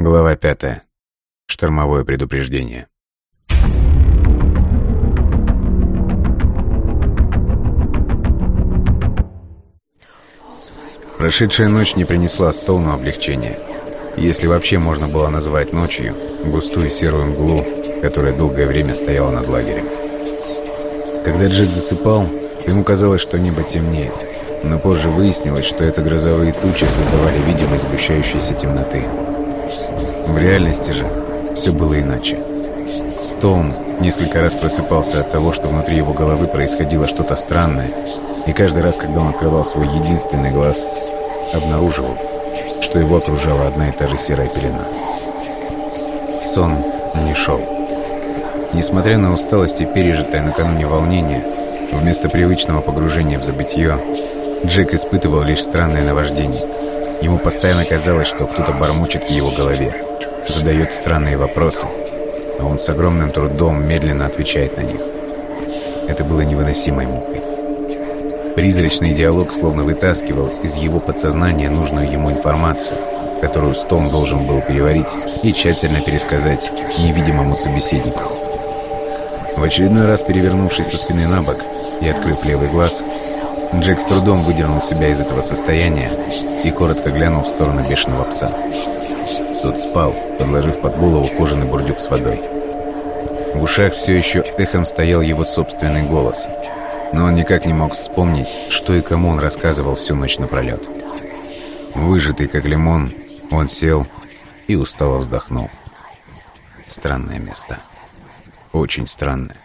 Глава пятая. Штормовое предупреждение. Прошедшая ночь не принесла Стоуну облегчения. Если вообще можно было назвать ночью густую серую мглу, которая долгое время стояла над лагерем. Когда Джек засыпал, ему казалось, что небо темнеет, но позже выяснилось, что это грозовые тучи создавали видимость сгущающейся темноты. В реальности же все было иначе. Стоун несколько раз просыпался от того, что внутри его головы происходило что-то странное, и каждый раз, когда он открывал свой единственный глаз, обнаруживал, что его окружала одна и та же серая пелена. Сон не шел. Несмотря на усталость и пережитое накануне волнение, вместо привычного погружения в забытье, Джек испытывал лишь странное наваждение. Ему постоянно казалось, что кто-то бормочет в его голове, задает странные вопросы, а он с огромным трудом медленно отвечает на них. Это было невыносимой мукой. Призрачный диалог словно вытаскивал из его подсознания нужную ему информацию, которую Стоун должен был переварить и тщательно пересказать невидимому собеседнику. В очередной раз перевернувшись со спины на бок и открыв левый глаз, Джек с трудом выдернул себя из этого состояния и коротко глянул в сторону бешеного пса. Тот спал, подложив под голову кожаный бурдюк с водой. В ушах все еще эхом стоял его собственный голос, но он никак не мог вспомнить, что и кому он рассказывал всю ночь напролет. Выжатый как лимон, он сел и устало вздохнул. Странное место. Очень странное.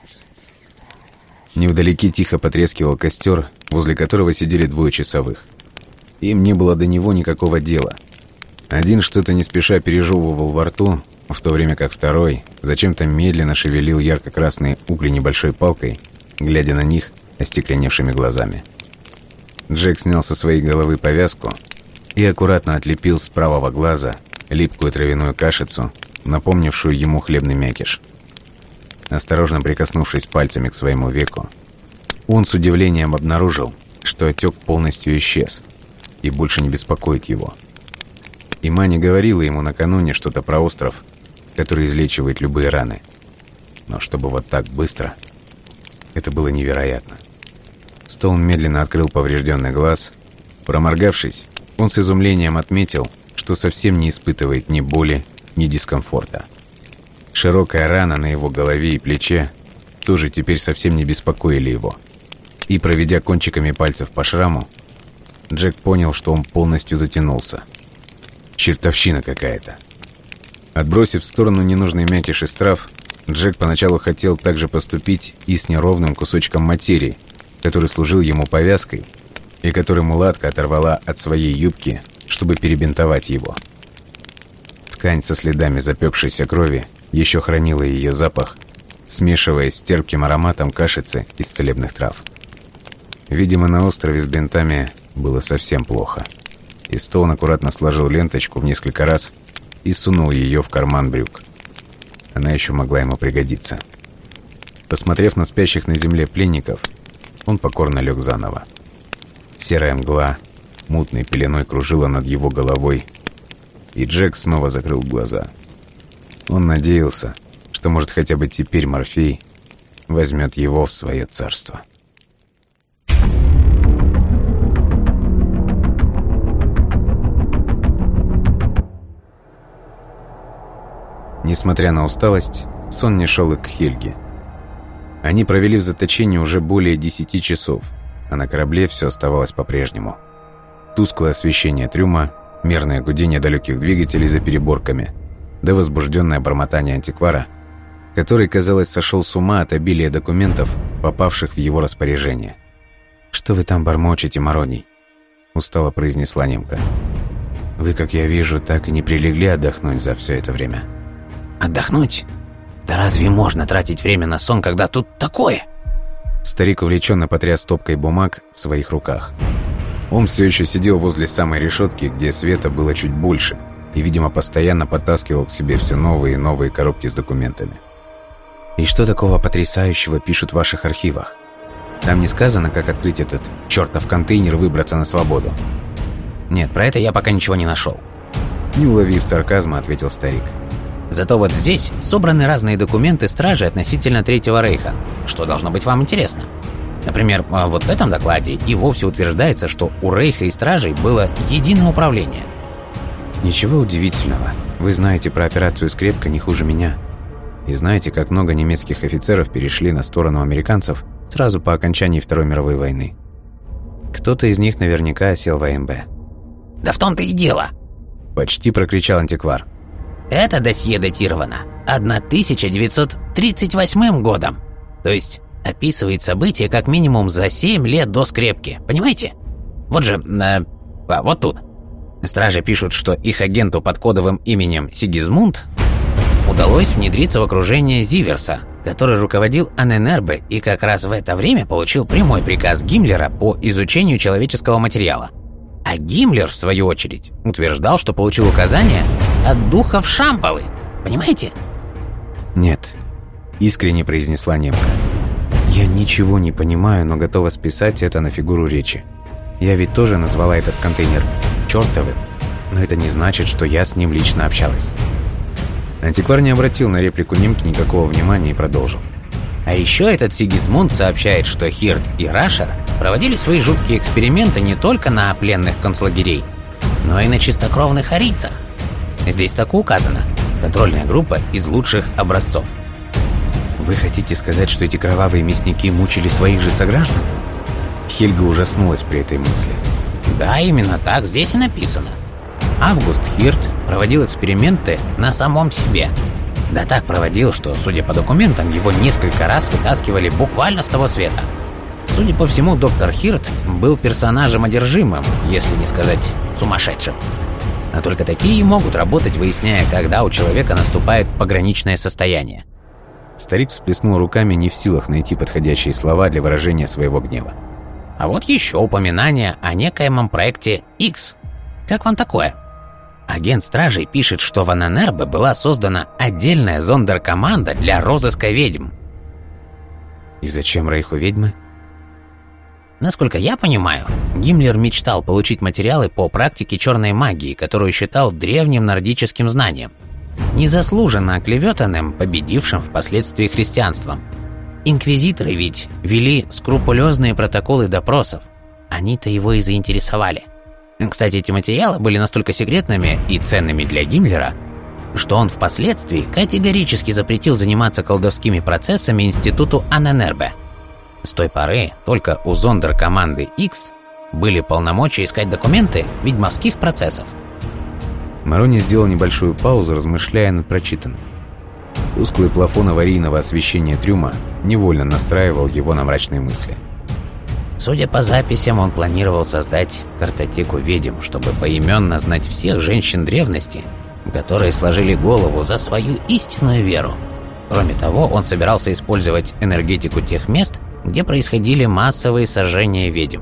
Невдалеке тихо потрескивал костер, возле которого сидели двое часовых. Им не было до него никакого дела – один что-то не спеша пережевывал во рту, в то время как второй зачем-то медленно шевелил ярко-красные угли небольшой палкой, глядя на них остекленевшими глазами. Джек снял со своей головы повязку и аккуратно отлепил с правого глаза липкую травяную кашицу, напомнившую ему хлебный мякиш. Осторожно прикоснувшись пальцами к своему веку, он с удивлением обнаружил, что отек полностью исчез и больше не беспокоит его. И Мани говорила ему накануне что-то про остров, который излечивает любые раны. Но чтобы вот так быстро, это было невероятно. Стоун медленно открыл поврежденный глаз. Проморгавшись, он с изумлением отметил, что совсем не испытывает ни боли, ни дискомфорта. Широкая рана на его голове и плече тоже теперь совсем не беспокоили его. И проведя кончиками пальцев по шраму, Джек понял, что он полностью затянулся – Чертовщина какая-то. Отбросив в сторону ненужный мякиш из трав, Джек поначалу хотел также поступить и с неровным кусочком материи, который служил ему повязкой, и который мулатка оторвала от своей юбки, чтобы перебинтовать его. Ткань со следами запекшейся крови еще хранила ее запах, смешиваясь с терпким ароматом кашицы из целебных трав. Видимо, на острове с бинтами было совсем плохо и Стоун аккуратно сложил ленточку в несколько раз и сунул ее в карман брюк. Она еще могла ему пригодиться. Посмотрев на спящих на земле пленников, он покорно лег заново. Серая мгла мутной пеленой кружила над его головой, и Джек снова закрыл глаза. Он надеялся, что, может, хотя бы теперь Морфей возьмет его в свое царство. Несмотря на усталость, сон не шел и к Хельге. Они провели в заточении уже более десяти часов, а на корабле все оставалось по-прежнему. Тусклое освещение трюма, мерное гудение далеких двигателей за переборками, да возбужденное бормотание антиквара, который, казалось, сошел с ума от обилия документов, попавших в его распоряжение. «Что вы там бормочете, Мородий?» – устало произнесла немка. «Вы, как я вижу, так и не прилегли отдохнуть за все это время». Отдохнуть? Да разве можно тратить время на сон, когда тут такое? Старик увлеченно потряс стопкой бумаг в своих руках. Он все еще сидел возле самой решетки, где света было чуть больше, и, видимо, постоянно подтаскивал к себе все новые и новые коробки с документами. «И что такого потрясающего пишут в ваших архивах? Там не сказано, как открыть этот чертов контейнер и выбраться на свободу?» «Нет, про это я пока ничего не нашел. Не уловив сарказма, ответил старик. Зато вот здесь собраны разные документы стражи относительно Третьего Рейха, что должно быть вам интересно. Например, а, вот в этом докладе и вовсе утверждается, что у Рейха и стражей было единое управление. Ничего удивительного. Вы знаете про операцию «Скрепка» не хуже меня. И знаете, как много немецких офицеров перешли на сторону американцев сразу по окончании Второй мировой войны. Кто-то из них наверняка осел в АМБ. «Да в том-то и дело!» Почти прокричал антиквар. Это досье датировано 1938 годом. То есть описывает события как минимум за 7 лет до скрепки. Понимаете? Вот же, э, а, вот тут. Стражи пишут, что их агенту под кодовым именем Сигизмунд удалось внедриться в окружение Зиверса, который руководил АННРБ и как раз в это время получил прямой приказ Гиммлера по изучению человеческого материала. А Гиммлер, в свою очередь, утверждал, что получил указание от духов Шампалы. Понимаете? «Нет», — искренне произнесла немка. «Я ничего не понимаю, но готова списать это на фигуру речи. Я ведь тоже назвала этот контейнер чертовым, но это не значит, что я с ним лично общалась». Антиквар не обратил на реплику немки никакого внимания и продолжил. А еще этот Сигизмунд сообщает, что Хирт и Рашер проводили свои жуткие эксперименты не только на пленных концлагерей, но и на чистокровных арийцах. Здесь так указано. Контрольная группа из лучших образцов. Вы хотите сказать, что эти кровавые мясники мучили своих же сограждан? Хельга ужаснулась при этой мысли. Да, именно так здесь и написано. Август Хирт проводил эксперименты на самом себе. Да так проводил, что, судя по документам, его несколько раз вытаскивали буквально с того света. Судя по всему, доктор Хирт был персонажем одержимым, если не сказать сумасшедшим. А только такие могут работать, выясняя, когда у человека наступает пограничное состояние. Старик всплеснул руками, не в силах найти подходящие слова для выражения своего гнева. А вот еще упоминание о некоемом проекте X. Как вам такое? Агент стражей пишет, что в Ананербе была создана отдельная зондеркоманда для розыска ведьм. И зачем Рейху ведьмы? Насколько я понимаю, Гиммлер мечтал получить материалы по практике черной магии, которую считал древним нордическим знанием. Незаслуженно оклеветанным, победившим впоследствии христианством. Инквизиторы ведь вели скрупулезные протоколы допросов. Они-то его и заинтересовали. Кстати, эти материалы были настолько секретными и ценными для Гиммлера, что он впоследствии категорически запретил заниматься колдовскими процессами институту Аненербе – с той поры только у зондер команды X были полномочия искать документы ведьмовских процессов. Марони сделал небольшую паузу, размышляя над прочитанным. Тусклый плафон аварийного освещения трюма невольно настраивал его на мрачные мысли. Судя по записям, он планировал создать картотеку ведьм, чтобы поименно знать всех женщин древности, которые сложили голову за свою истинную веру. Кроме того, он собирался использовать энергетику тех мест, где происходили массовые сожжения ведьм.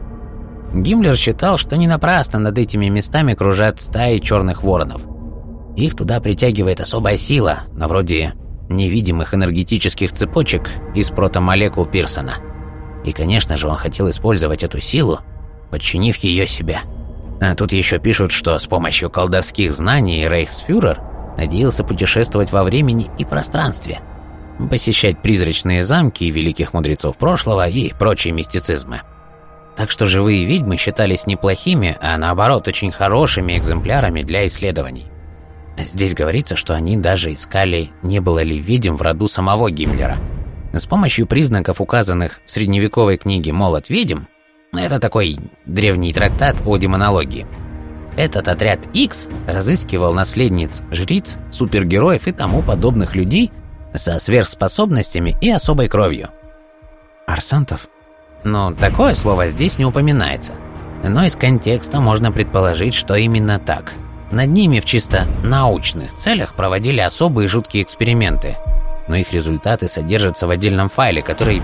Гиммлер считал, что не напрасно над этими местами кружат стаи черных воронов. Их туда притягивает особая сила, на вроде невидимых энергетических цепочек из протомолекул Пирсона. И, конечно же, он хотел использовать эту силу, подчинив ее себе. А тут еще пишут, что с помощью колдовских знаний Рейхсфюрер надеялся путешествовать во времени и пространстве – посещать призрачные замки великих мудрецов прошлого и прочие мистицизмы. Так что живые ведьмы считались неплохими, а наоборот очень хорошими экземплярами для исследований. Здесь говорится, что они даже искали, не было ли ведьм в роду самого Гиммлера. С помощью признаков, указанных в средневековой книге «Молот ведьм», это такой древний трактат о демонологии, этот отряд X разыскивал наследниц жриц, супергероев и тому подобных людей, со сверхспособностями и особой кровью. Арсантов? Ну, такое слово здесь не упоминается. Но из контекста можно предположить, что именно так. Над ними в чисто научных целях проводили особые жуткие эксперименты, но их результаты содержатся в отдельном файле, который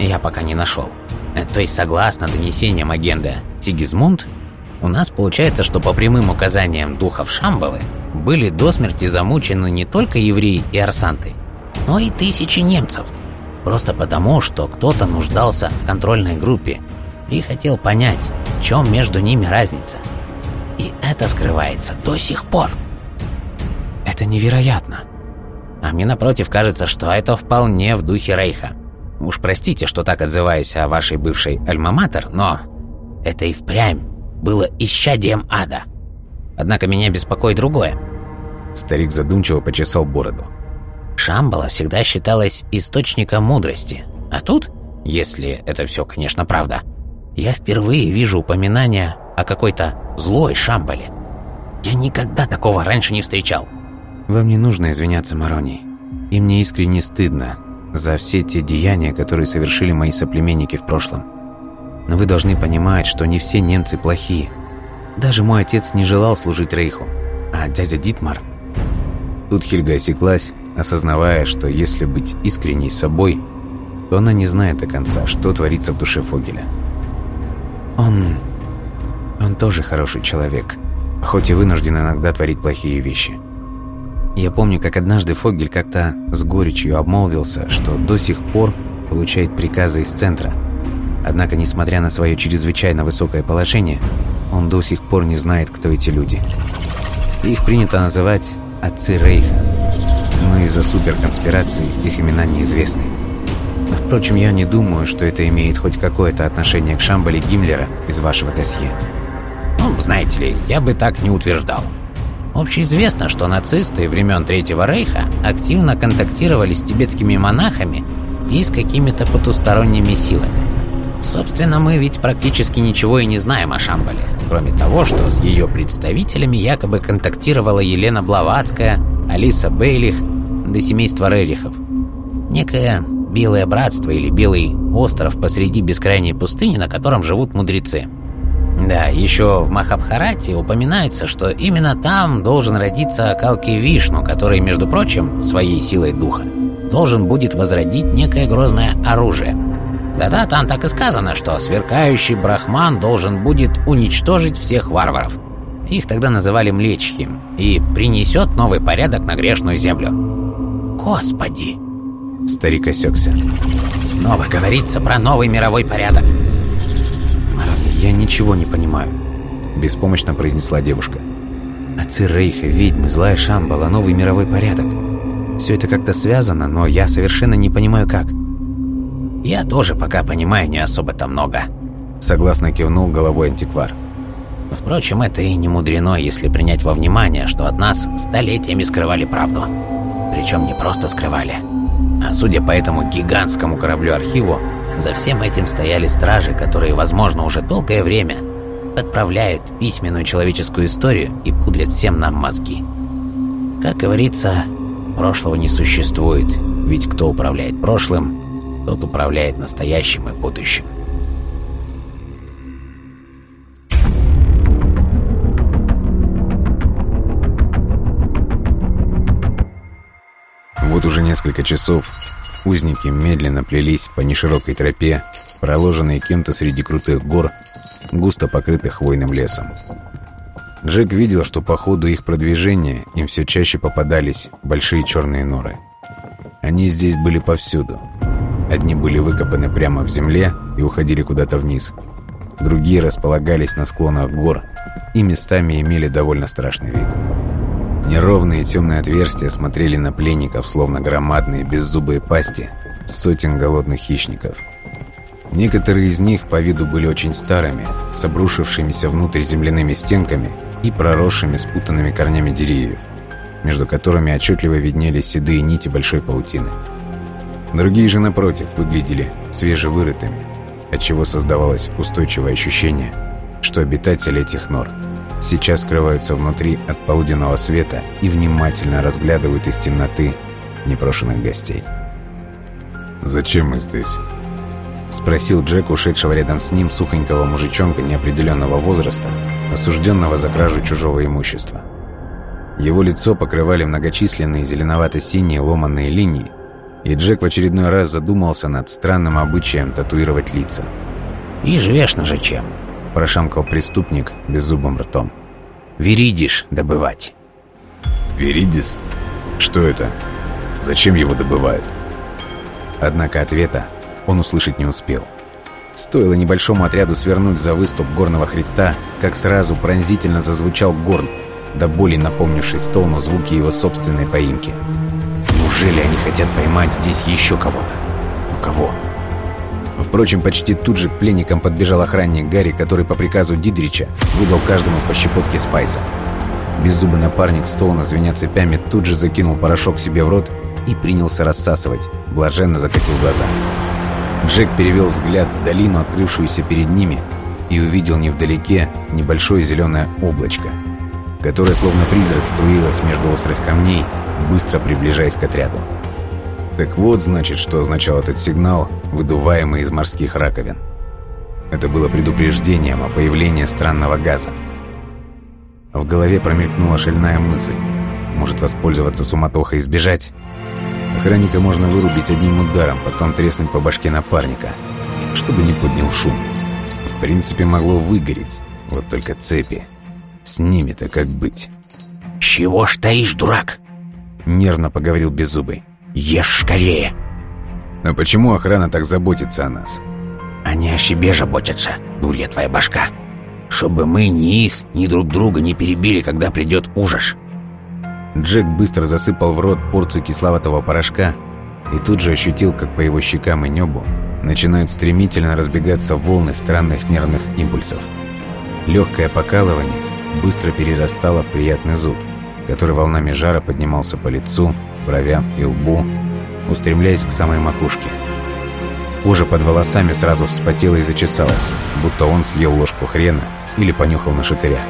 я пока не нашел. То есть, согласно донесениям агента Сигизмунд, у нас получается, что по прямым указаниям духов Шамбалы были до смерти замучены не только евреи и арсанты, но и тысячи немцев. Просто потому, что кто-то нуждался в контрольной группе и хотел понять, в чем между ними разница. И это скрывается до сих пор. Это невероятно. А мне, напротив, кажется, что это вполне в духе Рейха. Уж простите, что так отзываюсь о вашей бывшей альма-матер, но это и впрямь было исчадием ада. Однако меня беспокоит другое. Старик задумчиво почесал бороду. Шамбала всегда считалась источником мудрости. А тут, если это все, конечно, правда, я впервые вижу упоминание о какой-то злой Шамбале. Я никогда такого раньше не встречал. Вам не нужно извиняться, Марони. И мне искренне стыдно за все те деяния, которые совершили мои соплеменники в прошлом. Но вы должны понимать, что не все немцы плохие. Даже мой отец не желал служить Рейху, а дядя Дитмар... Тут Хельга осеклась, осознавая, что если быть искренней с собой, то она не знает до конца, что творится в душе Фогеля. Он... он тоже хороший человек, хоть и вынужден иногда творить плохие вещи. Я помню, как однажды Фогель как-то с горечью обмолвился, что до сих пор получает приказы из центра. Однако, несмотря на свое чрезвычайно высокое положение, он до сих пор не знает, кто эти люди. Их принято называть «отцы Рейха», но из-за суперконспирации их имена неизвестны. Впрочем, я не думаю, что это имеет хоть какое-то отношение к Шамбале Гиммлера из вашего досье. Ну, знаете ли, я бы так не утверждал. Общеизвестно, что нацисты времен Третьего Рейха активно контактировали с тибетскими монахами и с какими-то потусторонними силами. Собственно, мы ведь практически ничего и не знаем о Шамбале, кроме того, что с ее представителями якобы контактировала Елена Блаватская, Алиса Бейлих, до семейства Рерихов. Некое Белое Братство или Белый остров посреди бескрайней пустыни, на котором живут мудрецы. Да, еще в Махабхарате упоминается, что именно там должен родиться Калки Вишну, который, между прочим, своей силой духа, должен будет возродить некое грозное оружие. Да-да, там так и сказано, что сверкающий брахман должен будет уничтожить всех варваров. Их тогда называли Млечхи, и принесет новый порядок на грешную землю. Господи! Старик осекся. Снова говорится про новый мировой порядок. «Я ничего не понимаю», — беспомощно произнесла девушка. «Отцы Рейха, ведьмы, злая Шамбала, новый мировой порядок. Все это как-то связано, но я совершенно не понимаю, как». «Я тоже пока понимаю не особо-то много», — согласно кивнул головой антиквар. «Впрочем, это и не мудрено, если принять во внимание, что от нас столетиями скрывали правду. Причем не просто скрывали, а судя по этому гигантскому кораблю-архиву, за всем этим стояли стражи, которые, возможно, уже долгое время отправляют письменную человеческую историю и пудрят всем нам мозги. Как говорится, прошлого не существует, ведь кто управляет прошлым, тот управляет настоящим и будущим. Вот уже несколько часов Узники медленно плелись по неширокой тропе, проложенной кем-то среди крутых гор, густо покрытых хвойным лесом. Джек видел, что по ходу их продвижения им все чаще попадались большие черные норы. Они здесь были повсюду. Одни были выкопаны прямо в земле и уходили куда-то вниз. Другие располагались на склонах гор и местами имели довольно страшный вид. Неровные темные отверстия смотрели на пленников, словно громадные беззубые пасти сотен голодных хищников. Некоторые из них по виду были очень старыми, с обрушившимися внутрь земляными стенками и проросшими спутанными корнями деревьев, между которыми отчетливо виднелись седые нити большой паутины. Другие же, напротив, выглядели свежевырытыми, отчего создавалось устойчивое ощущение, что обитатели этих нор – сейчас скрываются внутри от полуденного света и внимательно разглядывают из темноты непрошенных гостей. «Зачем мы здесь?» Спросил Джек, ушедшего рядом с ним сухонького мужичонка неопределенного возраста, осужденного за кражу чужого имущества. Его лицо покрывали многочисленные зеленовато-синие ломанные линии, и Джек в очередной раз задумался над странным обычаем татуировать лица. «Известно же чем», Прошамкал преступник беззубым ртом. «Веридиш добывать». «Веридис? Что это? Зачем его добывают?» Однако ответа он услышать не успел. Стоило небольшому отряду свернуть за выступ горного хребта, как сразу пронзительно зазвучал горн, до боли напомнивший Стоуну звуки его собственной поимки. Неужели они хотят поймать здесь еще кого-то? Ну кого? Впрочем, почти тут же к пленникам подбежал охранник Гарри, который по приказу Дидрича выдал каждому по щепотке спайса. Беззубый напарник Стоуна, звеня цепями, тут же закинул порошок себе в рот и принялся рассасывать, блаженно закатил глаза. Джек перевел взгляд в долину, открывшуюся перед ними, и увидел невдалеке небольшое зеленое облачко, которое словно призрак струилось между острых камней, быстро приближаясь к отряду. Так вот, значит, что означал этот сигнал, выдуваемый из морских раковин. Это было предупреждением о появлении странного газа. В голове промелькнула шальная мысль. Может воспользоваться суматохой и сбежать? Охранника можно вырубить одним ударом, потом треснуть по башке напарника, чтобы не поднял шум. В принципе, могло выгореть. Вот только цепи. С ними-то как быть? «Чего ж стоишь, дурак?» Нервно поговорил Беззубый. «Ешь скорее!» «А почему охрана так заботится о нас?» «Они о себе заботятся, дурья твоя башка. Чтобы мы ни их, ни друг друга не перебили, когда придет ужас». Джек быстро засыпал в рот порцию кисловатого порошка и тут же ощутил, как по его щекам и небу начинают стремительно разбегаться волны странных нервных импульсов. Легкое покалывание быстро перерастало в приятный зуд, который волнами жара поднимался по лицу, бровям и лбу, устремляясь к самой макушке. Кожа под волосами сразу вспотела и зачесалась, будто он съел ложку хрена или понюхал на шатыря.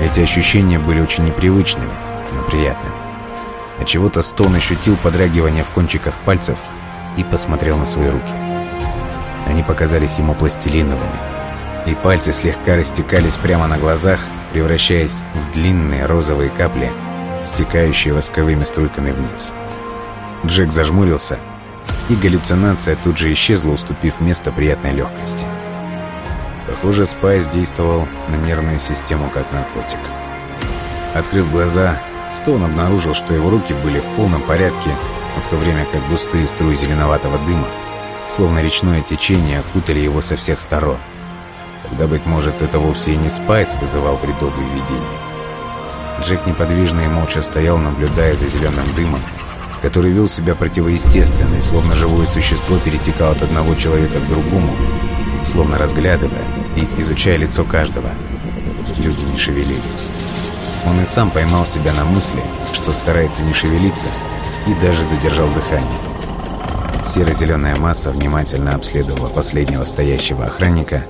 Эти ощущения были очень непривычными, но приятными. А чего-то Стоун ощутил подрагивание в кончиках пальцев и посмотрел на свои руки. Они показались ему пластилиновыми, и пальцы слегка растекались прямо на глазах, превращаясь в длинные розовые капли, стекающие восковыми струйками вниз. Джек зажмурился, и галлюцинация тут же исчезла, уступив место приятной легкости. Похоже, спайс действовал на нервную систему как наркотик. Открыв глаза, Стоун обнаружил, что его руки были в полном порядке, в то время как густые струи зеленоватого дыма, словно речное течение, окутали его со всех сторон. Тогда, быть может, это вовсе и не Спайс вызывал бредовые видения. Джек неподвижно и молча стоял, наблюдая за зеленым дымом, который вел себя противоестественно и словно живое существо перетекал от одного человека к другому, словно разглядывая и изучая лицо каждого. Люди не шевелились. Он и сам поймал себя на мысли, что старается не шевелиться, и даже задержал дыхание. Серо-зеленая масса внимательно обследовала последнего стоящего охранника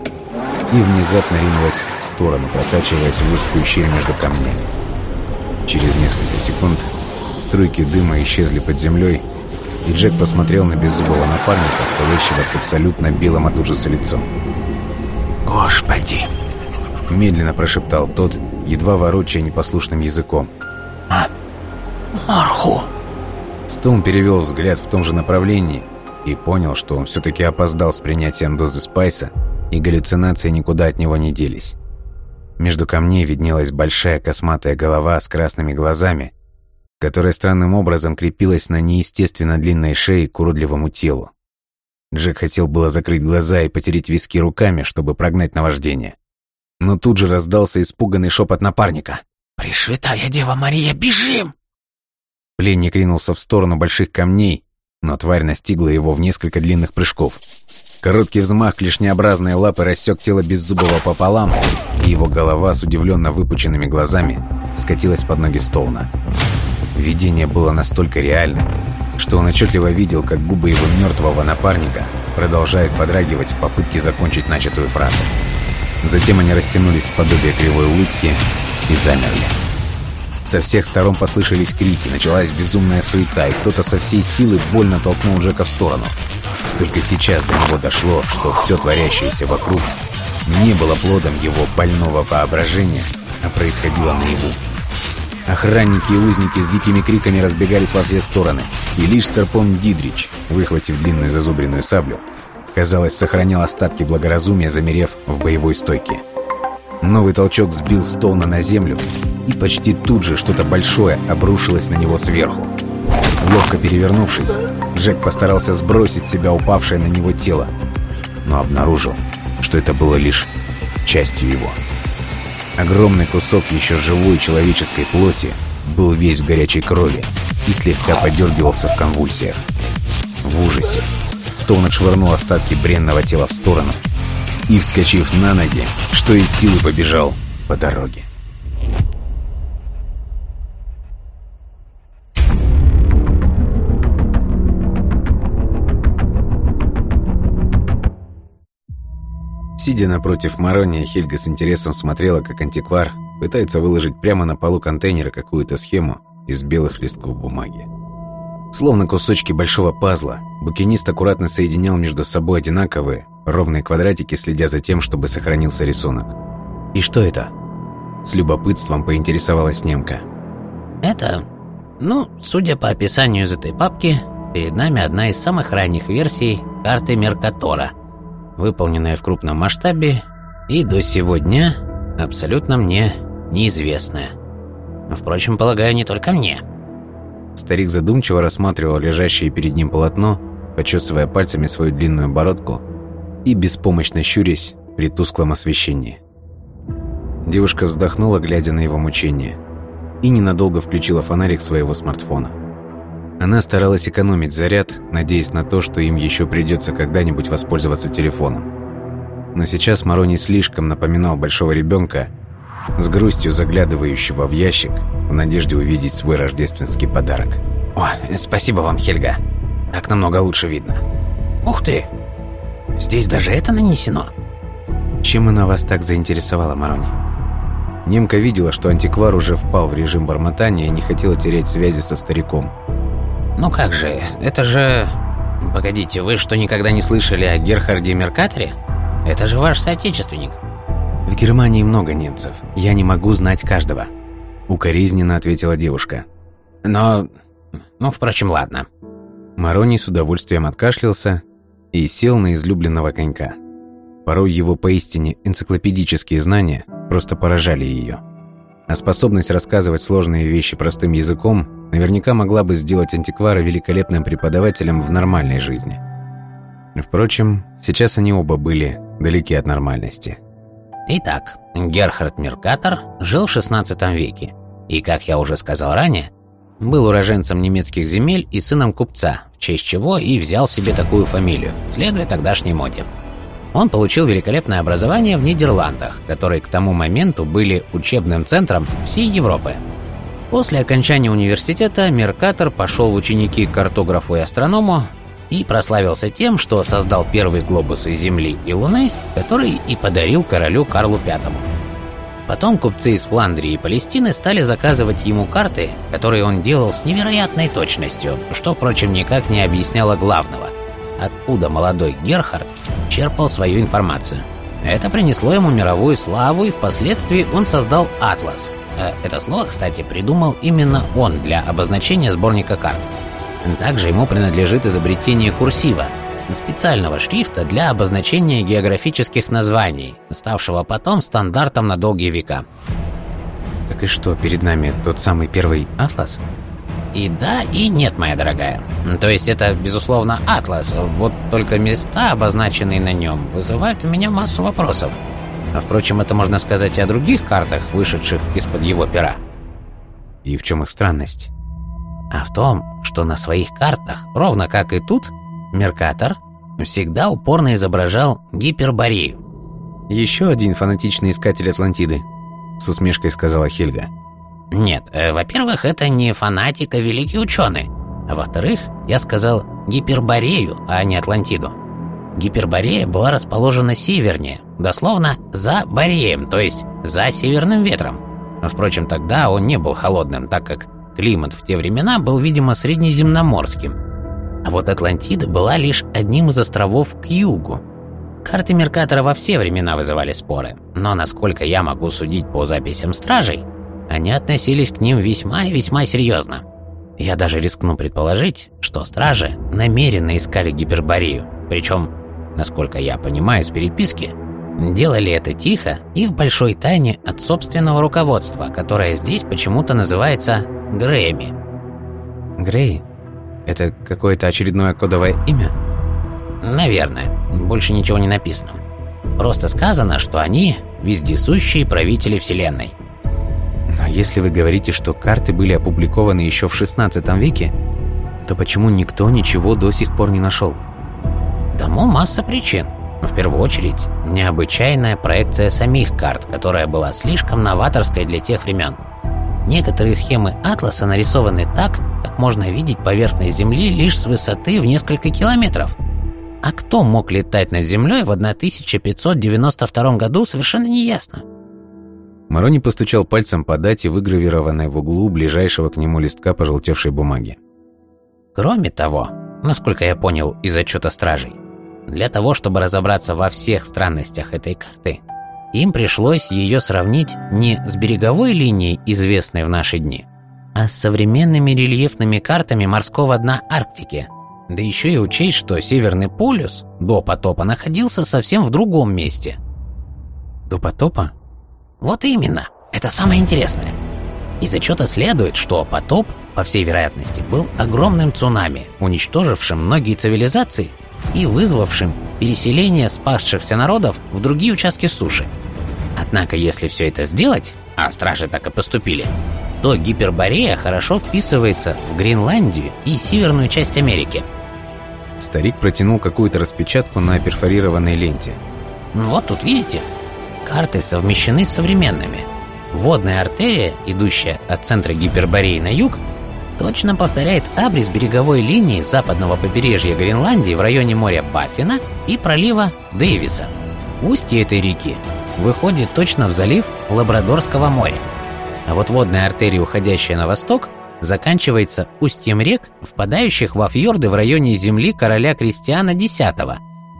и внезапно ринулась в сторону, просачиваясь в узкую щель между камнями. Через несколько секунд струйки дыма исчезли под землей, и Джек посмотрел на беззубого напарника, стоящего с абсолютно белым от ужаса лицом. «Господи!» Медленно прошептал тот, едва ворочая непослушным языком. «А, Марху!» Стоун перевел взгляд в том же направлении и понял, что он все-таки опоздал с принятием дозы спайса, и галлюцинации никуда от него не делись. Между камней виднелась большая косматая голова с красными глазами, которая странным образом крепилась на неестественно длинной шее к уродливому телу. Джек хотел было закрыть глаза и потереть виски руками, чтобы прогнать наваждение. Но тут же раздался испуганный шепот напарника. «Пресвятая Дева Мария, бежим!» Пленник ринулся в сторону больших камней, но тварь настигла его в несколько длинных прыжков. Короткий взмах клешнеобразной лапы рассек тело беззубого пополам, и его голова с удивленно выпученными глазами скатилась под ноги Стоуна. Видение было настолько реальным, что он отчетливо видел, как губы его мертвого напарника продолжают подрагивать в попытке закончить начатую фразу. Затем они растянулись в подобие кривой улыбки и замерли. Со всех сторон послышались крики, началась безумная суета, и кто-то со всей силы больно толкнул Джека в сторону. Только сейчас до него дошло, что все творящееся вокруг не было плодом его больного воображения, а происходило наяву. Охранники и узники с дикими криками разбегались во все стороны, и лишь Старпом Дидрич, выхватив длинную зазубренную саблю, казалось, сохранял остатки благоразумия, замерев в боевой стойке. Новый толчок сбил Стоуна на землю, и почти тут же что-то большое обрушилось на него сверху. Ловко перевернувшись, Джек постарался сбросить себя упавшее на него тело, но обнаружил, что это было лишь частью его. Огромный кусок еще живой человеческой плоти был весь в горячей крови и слегка подергивался в конвульсиях. В ужасе Стоун отшвырнул остатки бренного тела в сторону и, вскочив на ноги, что из силы побежал по дороге. Сидя напротив Марония, Хельга с интересом смотрела, как антиквар пытается выложить прямо на полу контейнера какую-то схему из белых листков бумаги. Словно кусочки большого пазла, букинист аккуратно соединял между собой одинаковые, ровные квадратики, следя за тем, чтобы сохранился рисунок. «И что это?» С любопытством поинтересовалась немка. «Это, ну, судя по описанию из этой папки, перед нами одна из самых ранних версий карты Меркатора – выполненная в крупном масштабе и до сего дня абсолютно мне неизвестная. Впрочем, полагаю, не только мне. Старик задумчиво рассматривал лежащее перед ним полотно, почесывая пальцами свою длинную бородку и беспомощно щурясь при тусклом освещении. Девушка вздохнула, глядя на его мучение, и ненадолго включила фонарик своего смартфона. Она старалась экономить заряд, надеясь на то, что им еще придется когда-нибудь воспользоваться телефоном. Но сейчас Марони слишком напоминал большого ребенка, с грустью заглядывающего в ящик в надежде увидеть свой рождественский подарок. «О, спасибо вам, Хельга. Так намного лучше видно». «Ух ты! Здесь даже это нанесено?» Чем она вас так заинтересовала, Марони? Немка видела, что антиквар уже впал в режим бормотания и не хотела терять связи со стариком – «Ну как же, это же... Погодите, вы что, никогда не слышали о Герхарде Меркаторе? Это же ваш соотечественник». «В Германии много немцев. Я не могу знать каждого», — укоризненно ответила девушка. «Но... Ну, впрочем, ладно». Мароний с удовольствием откашлялся и сел на излюбленного конька. Порой его поистине энциклопедические знания просто поражали ее. А способность рассказывать сложные вещи простым языком наверняка могла бы сделать антиквара великолепным преподавателем в нормальной жизни. Впрочем, сейчас они оба были далеки от нормальности. Итак, Герхард Меркатор жил в 16 веке и, как я уже сказал ранее, был уроженцем немецких земель и сыном купца, в честь чего и взял себе такую фамилию, следуя тогдашней моде. Он получил великолепное образование в Нидерландах, которые к тому моменту были учебным центром всей Европы. После окончания университета Меркатор пошел в ученики к картографу и астроному и прославился тем, что создал первый глобус из Земли и Луны, который и подарил королю Карлу V. Потом купцы из Фландрии и Палестины стали заказывать ему карты, которые он делал с невероятной точностью, что, впрочем, никак не объясняло главного – откуда молодой Герхард черпал свою информацию. Это принесло ему мировую славу, и впоследствии он создал «Атлас», Э, это слово, кстати, придумал именно он для обозначения сборника карт. Также ему принадлежит изобретение курсива, специального шрифта для обозначения географических названий, ставшего потом стандартом на долгие века. Так и что, перед нами тот самый первый атлас? И да, и нет, моя дорогая. То есть это, безусловно, атлас, вот только места, обозначенные на нем, вызывают у меня массу вопросов. А впрочем, это можно сказать и о других картах, вышедших из-под его пера. И в чем их странность? А в том, что на своих картах, ровно как и тут, Меркатор всегда упорно изображал Гиперборею. «Еще один фанатичный искатель Атлантиды», — с усмешкой сказала Хельга. «Нет, э, во-первых, это не фанатик, а великий ученый. А во-вторых, я сказал Гиперборею, а не Атлантиду. Гиперборея была расположена севернее, дословно за Бореем, то есть за северным ветром. Впрочем, тогда он не был холодным, так как климат в те времена был, видимо, среднеземноморским. А вот Атлантида была лишь одним из островов к югу. Карты Меркатора во все времена вызывали споры, но, насколько я могу судить по записям стражей, они относились к ним весьма и весьма серьезно. Я даже рискну предположить, что стражи намеренно искали Гиперборею, причем насколько я понимаю из переписки, делали это тихо и в большой тайне от собственного руководства, которое здесь почему-то называется Грэмми. Грей? Это какое-то очередное кодовое имя? Наверное. Больше ничего не написано. Просто сказано, что они вездесущие правители Вселенной. Но если вы говорите, что карты были опубликованы еще в 16 веке, то почему никто ничего до сих пор не нашел? Тому масса причин. В первую очередь, необычайная проекция самих карт, которая была слишком новаторской для тех времен. Некоторые схемы атласа нарисованы так, как можно видеть поверхность Земли лишь с высоты в несколько километров. А кто мог летать над Землей в 1592 году, совершенно неясно. Марони постучал пальцем по дате, выгравированной в углу ближайшего к нему листка пожелтевшей бумаги. Кроме того, насколько я понял из отчета стражей, для того, чтобы разобраться во всех странностях этой карты, им пришлось ее сравнить не с береговой линией, известной в наши дни, а с современными рельефными картами морского дна Арктики. Да еще и учесть, что Северный полюс до потопа находился совсем в другом месте. До потопа? Вот именно. Это самое интересное. Из отчета следует, что потоп, по всей вероятности, был огромным цунами, уничтожившим многие цивилизации и вызвавшим переселение спасшихся народов в другие участки суши. Однако, если все это сделать, а стражи так и поступили, то Гиперборея хорошо вписывается в Гренландию и северную часть Америки. Старик протянул какую-то распечатку на перфорированной ленте. Ну вот тут видите, карты совмещены с современными. Водная артерия, идущая от центра Гипербореи на юг, точно повторяет абрис береговой линии западного побережья Гренландии в районе моря Баффина и пролива Дэвиса. Устье этой реки выходит точно в залив Лабрадорского моря. А вот водная артерия, уходящая на восток, заканчивается устьем рек, впадающих во фьорды в районе земли короля Кристиана X,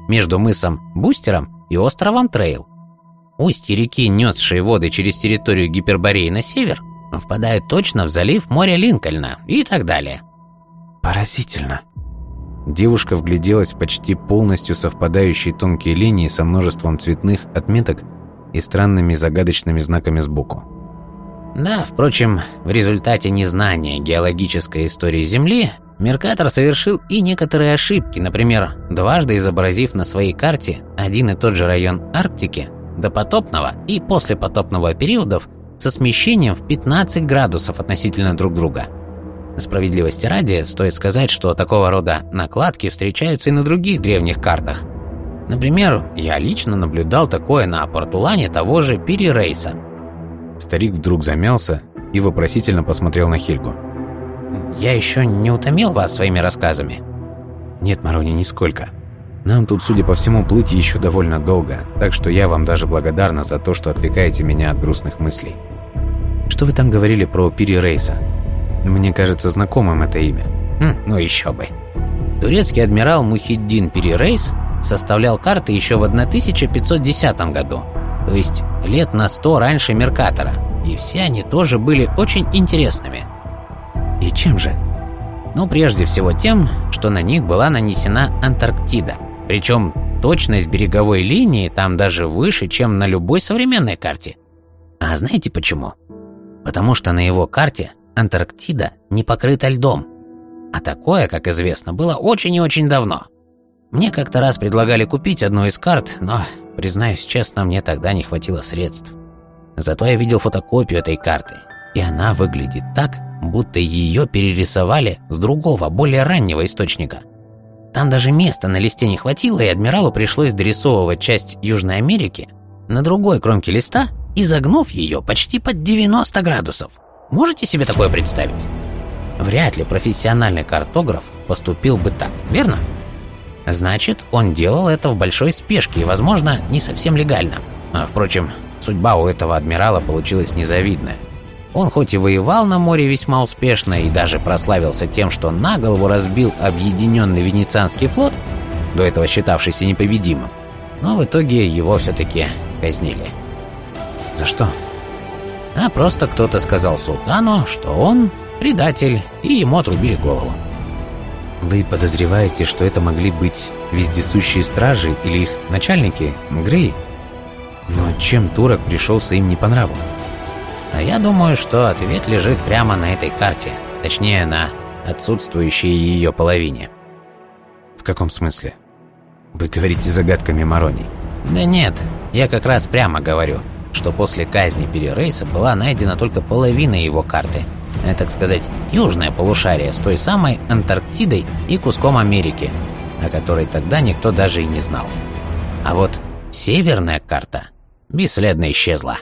между мысом Бустером и островом Трейл. Устье реки, несшие воды через территорию Гипербореи на север, впадают точно в залив моря Линкольна и так далее. Поразительно. Девушка вгляделась в почти полностью совпадающие тонкие линии со множеством цветных отметок и странными загадочными знаками сбоку. Да, впрочем, в результате незнания геологической истории Земли Меркатор совершил и некоторые ошибки, например, дважды изобразив на своей карте один и тот же район Арктики до потопного и послепотопного периодов со смещением в 15 градусов относительно друг друга. Справедливости ради, стоит сказать, что такого рода накладки встречаются и на других древних картах – Например, я лично наблюдал такое на Портулане того же Перерейса. Старик вдруг замялся и вопросительно посмотрел на Хильгу. «Я еще не утомил вас своими рассказами?» «Нет, Марони, нисколько. Нам тут, судя по всему, плыть еще довольно долго, так что я вам даже благодарна за то, что отвлекаете меня от грустных мыслей. Что вы там говорили про Перерейса? Мне кажется знакомым это имя». Хм, «Ну еще бы. Турецкий адмирал Мухиддин Перерейс – составлял карты еще в 1510 году, то есть лет на сто раньше Меркатора, и все они тоже были очень интересными. И чем же? Ну, прежде всего тем, что на них была нанесена Антарктида, причем точность береговой линии там даже выше, чем на любой современной карте. А знаете почему? Потому что на его карте Антарктида не покрыта льдом. А такое, как известно, было очень и очень давно – мне как-то раз предлагали купить одну из карт, но, признаюсь честно, мне тогда не хватило средств. Зато я видел фотокопию этой карты, и она выглядит так, будто ее перерисовали с другого, более раннего источника. Там даже места на листе не хватило, и адмиралу пришлось дорисовывать часть Южной Америки на другой кромке листа, изогнув ее почти под 90 градусов. Можете себе такое представить? Вряд ли профессиональный картограф поступил бы так, верно? Значит, он делал это в большой спешке и, возможно, не совсем легально. А, впрочем, судьба у этого адмирала получилась незавидная. Он хоть и воевал на море весьма успешно и даже прославился тем, что на голову разбил объединенный венецианский флот, до этого считавшийся непобедимым, но в итоге его все-таки казнили. За что? А просто кто-то сказал султану, что он предатель, и ему отрубили голову. Вы подозреваете, что это могли быть вездесущие стражи или их начальники, Грей? Но чем турок пришелся им не по нраву? А я думаю, что ответ лежит прямо на этой карте, точнее на отсутствующей ее половине. В каком смысле? Вы говорите загадками Марони. Да нет, я как раз прямо говорю. что после казни Перерейса была найдена только половина его карты. Это, так сказать, южное полушарие с той самой Антарктидой и куском Америки, о которой тогда никто даже и не знал. А вот северная карта бесследно исчезла.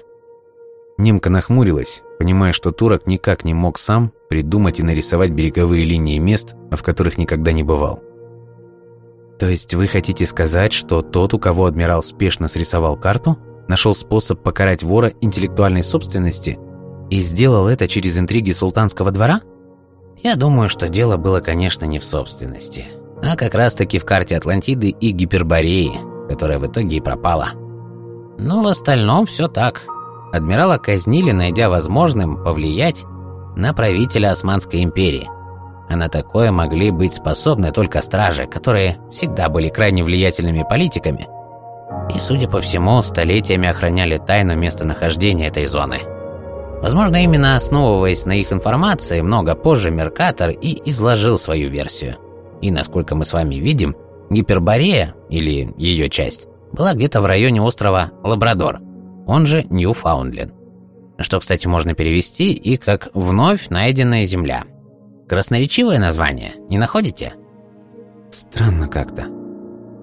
Немка нахмурилась, понимая, что турок никак не мог сам придумать и нарисовать береговые линии мест, в которых никогда не бывал. То есть вы хотите сказать, что тот, у кого адмирал спешно срисовал карту, нашел способ покарать вора интеллектуальной собственности и сделал это через интриги султанского двора? Я думаю, что дело было, конечно, не в собственности, а как раз-таки в карте Атлантиды и Гипербореи, которая в итоге и пропала. Но в остальном все так. Адмирала казнили, найдя возможным повлиять на правителя Османской империи. А на такое могли быть способны только стражи, которые всегда были крайне влиятельными политиками и, судя по всему, столетиями охраняли тайну местонахождения этой зоны. Возможно, именно основываясь на их информации, много позже Меркатор и изложил свою версию. И, насколько мы с вами видим, Гиперборея, или ее часть, была где-то в районе острова Лабрадор, он же Ньюфаундленд что, кстати, можно перевести и как «вновь найденная земля». Красноречивое название, не находите? Странно как-то.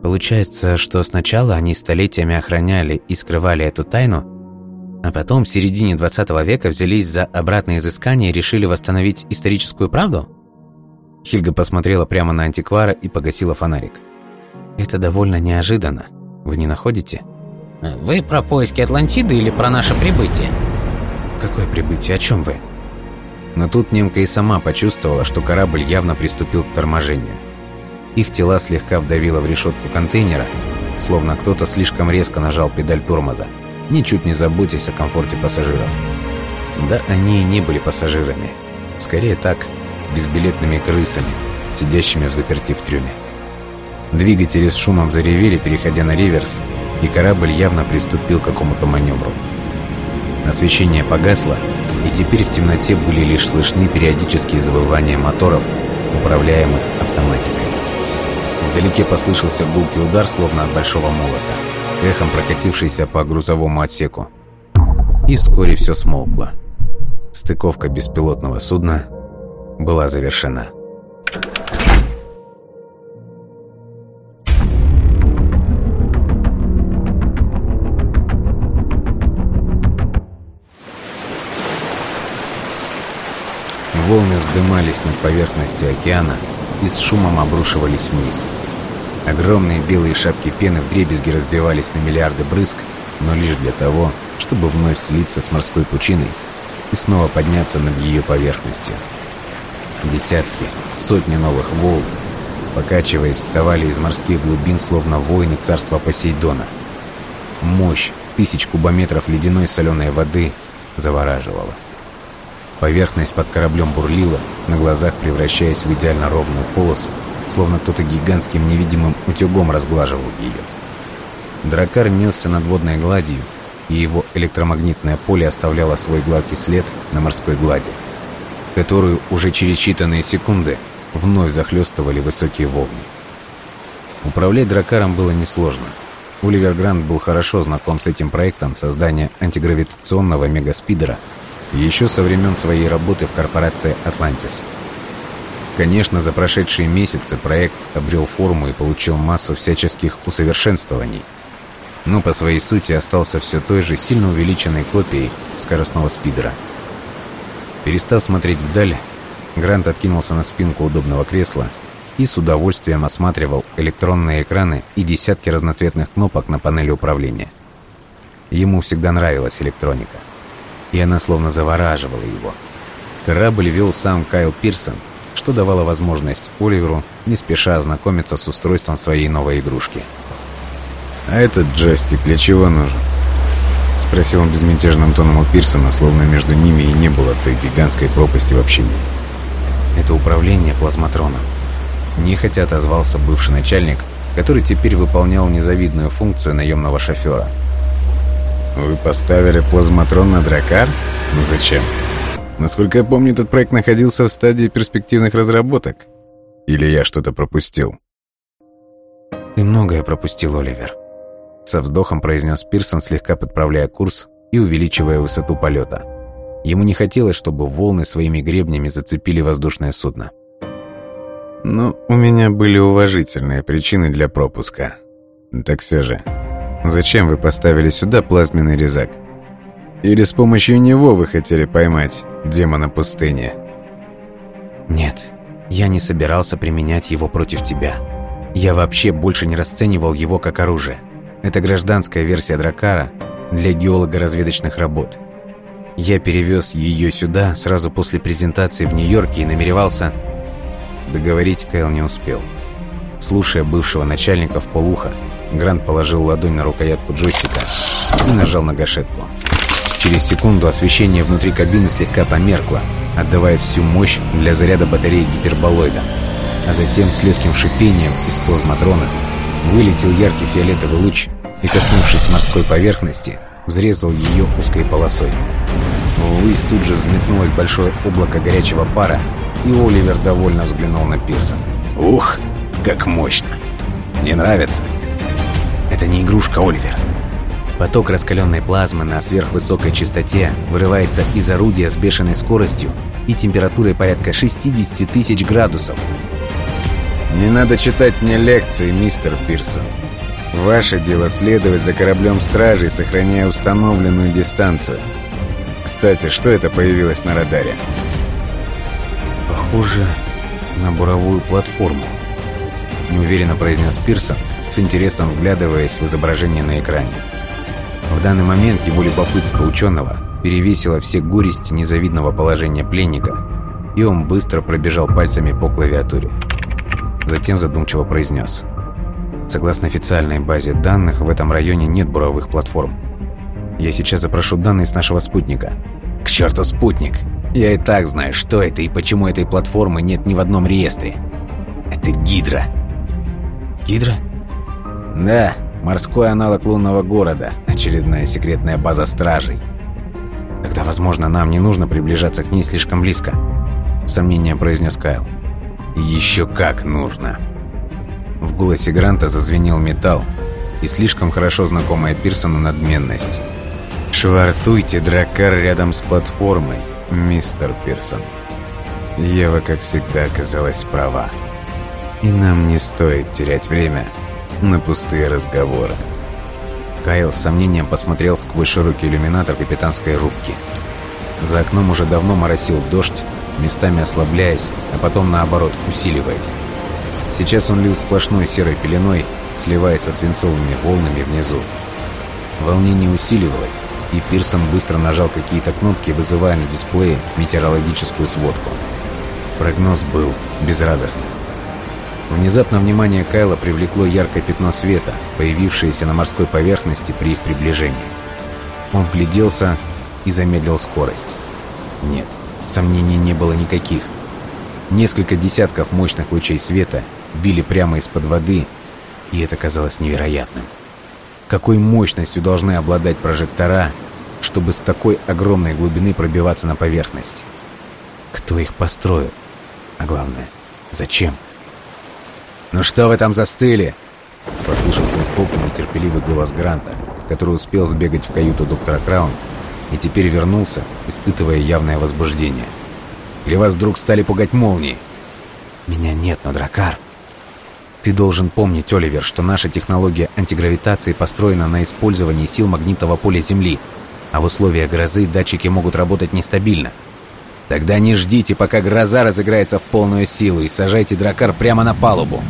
Получается, что сначала они столетиями охраняли и скрывали эту тайну, а потом в середине 20 века взялись за обратное изыскание и решили восстановить историческую правду? Хильга посмотрела прямо на антиквара и погасила фонарик. Это довольно неожиданно. Вы не находите? Вы про поиски Атлантиды или про наше прибытие? Какое прибытие? О чем вы? Но тут немка и сама почувствовала, что корабль явно приступил к торможению. Их тела слегка вдавило в решетку контейнера, словно кто-то слишком резко нажал педаль тормоза, ничуть не заботясь о комфорте пассажиров. Да они и не были пассажирами. Скорее так, безбилетными крысами, сидящими в заперти в трюме. Двигатели с шумом заревели, переходя на реверс, и корабль явно приступил к какому-то маневру. Освещение погасло, и теперь в темноте были лишь слышны периодические завывания моторов, управляемых автоматикой. Вдалеке послышался гулкий удар, словно от большого молота, эхом прокатившийся по грузовому отсеку. И вскоре все смолкло. Стыковка беспилотного судна была завершена. Волны вздымались над поверхностью океана и с шумом обрушивались вниз. Огромные белые шапки пены вдребезги разбивались на миллиарды брызг, но лишь для того, чтобы вновь слиться с морской пучиной и снова подняться над ее поверхностью. Десятки, сотни новых волн, покачиваясь, вставали из морских глубин, словно воины царства Посейдона. Мощь тысяч кубометров ледяной соленой воды завораживала. Поверхность под кораблем бурлила, на глазах превращаясь в идеально ровную полосу, словно кто-то гигантским невидимым утюгом разглаживал ее. Дракар несся над водной гладью, и его электромагнитное поле оставляло свой гладкий след на морской глади, которую уже через считанные секунды вновь захлестывали высокие волны. Управлять Дракаром было несложно. Оливер Грант был хорошо знаком с этим проектом создания антигравитационного мегаспидера – еще со времен своей работы в корпорации «Атлантис». Конечно, за прошедшие месяцы проект обрел форму и получил массу всяческих усовершенствований, но по своей сути остался все той же сильно увеличенной копией скоростного спидера. Перестав смотреть вдаль, Грант откинулся на спинку удобного кресла и с удовольствием осматривал электронные экраны и десятки разноцветных кнопок на панели управления. Ему всегда нравилась электроника и она словно завораживала его. Корабль вел сам Кайл Пирсон, что давало возможность Оливеру не спеша ознакомиться с устройством своей новой игрушки. «А этот джойстик для чего нужен?» Спросил он безмятежным тоном у Пирсона, словно между ними и не было той гигантской пропасти в общении. «Это управление плазматроном». Нехотя отозвался бывший начальник, который теперь выполнял незавидную функцию наемного шофера – вы поставили плазматрон на дракар? Но зачем? Насколько я помню, этот проект находился в стадии перспективных разработок. Или я что-то пропустил? Ты многое пропустил, Оливер. Со вздохом произнес Пирсон, слегка подправляя курс и увеличивая высоту полета. Ему не хотелось, чтобы волны своими гребнями зацепили воздушное судно. Но у меня были уважительные причины для пропуска. Так все же, зачем вы поставили сюда плазменный резак? Или с помощью него вы хотели поймать демона пустыни? Нет, я не собирался применять его против тебя. Я вообще больше не расценивал его как оружие. Это гражданская версия Дракара для геолого-разведочных работ. Я перевез ее сюда сразу после презентации в Нью-Йорке и намеревался... Договорить Кайл не успел. Слушая бывшего начальника в полуха, Грант положил ладонь на рукоятку джойстика и нажал на гашетку. Через секунду освещение внутри кабины слегка померкло, отдавая всю мощь для заряда батареи гиперболоида. А затем с легким шипением из плазматрона вылетел яркий фиолетовый луч и, коснувшись морской поверхности, взрезал ее узкой полосой. Ввысь тут же взметнулось большое облако горячего пара, и Оливер довольно взглянул на Пирса. «Ух, как мощно! Не нравится?» «Это не игрушка, Оливер!» Поток раскаленной плазмы на сверхвысокой частоте вырывается из орудия с бешеной скоростью и температурой порядка 60 тысяч градусов. «Не надо читать мне лекции, мистер Пирсон. Ваше дело следовать за кораблем стражей, сохраняя установленную дистанцию. Кстати, что это появилось на радаре?» «Похоже на буровую платформу», — неуверенно произнес Пирсон, интересом вглядываясь в изображение на экране. В данный момент его любопытство ученого перевесило все горести незавидного положения пленника, и он быстро пробежал пальцами по клавиатуре. Затем задумчиво произнес. Согласно официальной базе данных, в этом районе нет буровых платформ. Я сейчас запрошу данные с нашего спутника. К черту спутник! Я и так знаю, что это и почему этой платформы нет ни в одном реестре. Это Гидра. Гидра? Да, Морской аналог лунного города. Очередная секретная база стражей. Тогда, возможно, нам не нужно приближаться к ней слишком близко. Сомнение произнес Кайл. Еще как нужно. В голосе Гранта зазвенел металл и слишком хорошо знакомая Пирсону надменность. «Швартуйте дракар рядом с платформой, мистер Пирсон». Ева, как всегда, оказалась права. И нам не стоит терять время на пустые разговоры. Кайл с сомнением посмотрел сквозь широкий иллюминатор капитанской рубки. За окном уже давно моросил дождь, местами ослабляясь, а потом наоборот усиливаясь. Сейчас он лил сплошной серой пеленой, сливаясь со свинцовыми волнами внизу. Волнение усиливалось, и Пирсон быстро нажал какие-то кнопки, вызывая на дисплее метеорологическую сводку. Прогноз был безрадостным. Внезапно внимание Кайла привлекло яркое пятно света, появившееся на морской поверхности при их приближении. Он вгляделся и замедлил скорость. Нет, сомнений не было никаких. Несколько десятков мощных лучей света били прямо из-под воды, и это казалось невероятным. Какой мощностью должны обладать прожектора, чтобы с такой огромной глубины пробиваться на поверхность? Кто их построил? А главное, зачем? «Ну что вы там застыли?» Послышался сбоку нетерпеливый голос Гранта, который успел сбегать в каюту доктора Краун и теперь вернулся, испытывая явное возбуждение. «Или вас вдруг стали пугать молнии?» «Меня нет, но Дракар...» «Ты должен помнить, Оливер, что наша технология антигравитации построена на использовании сил магнитного поля Земли, а в условиях грозы датчики могут работать нестабильно. Тогда не ждите, пока гроза разыграется в полную силу, и сажайте дракар прямо на палубу.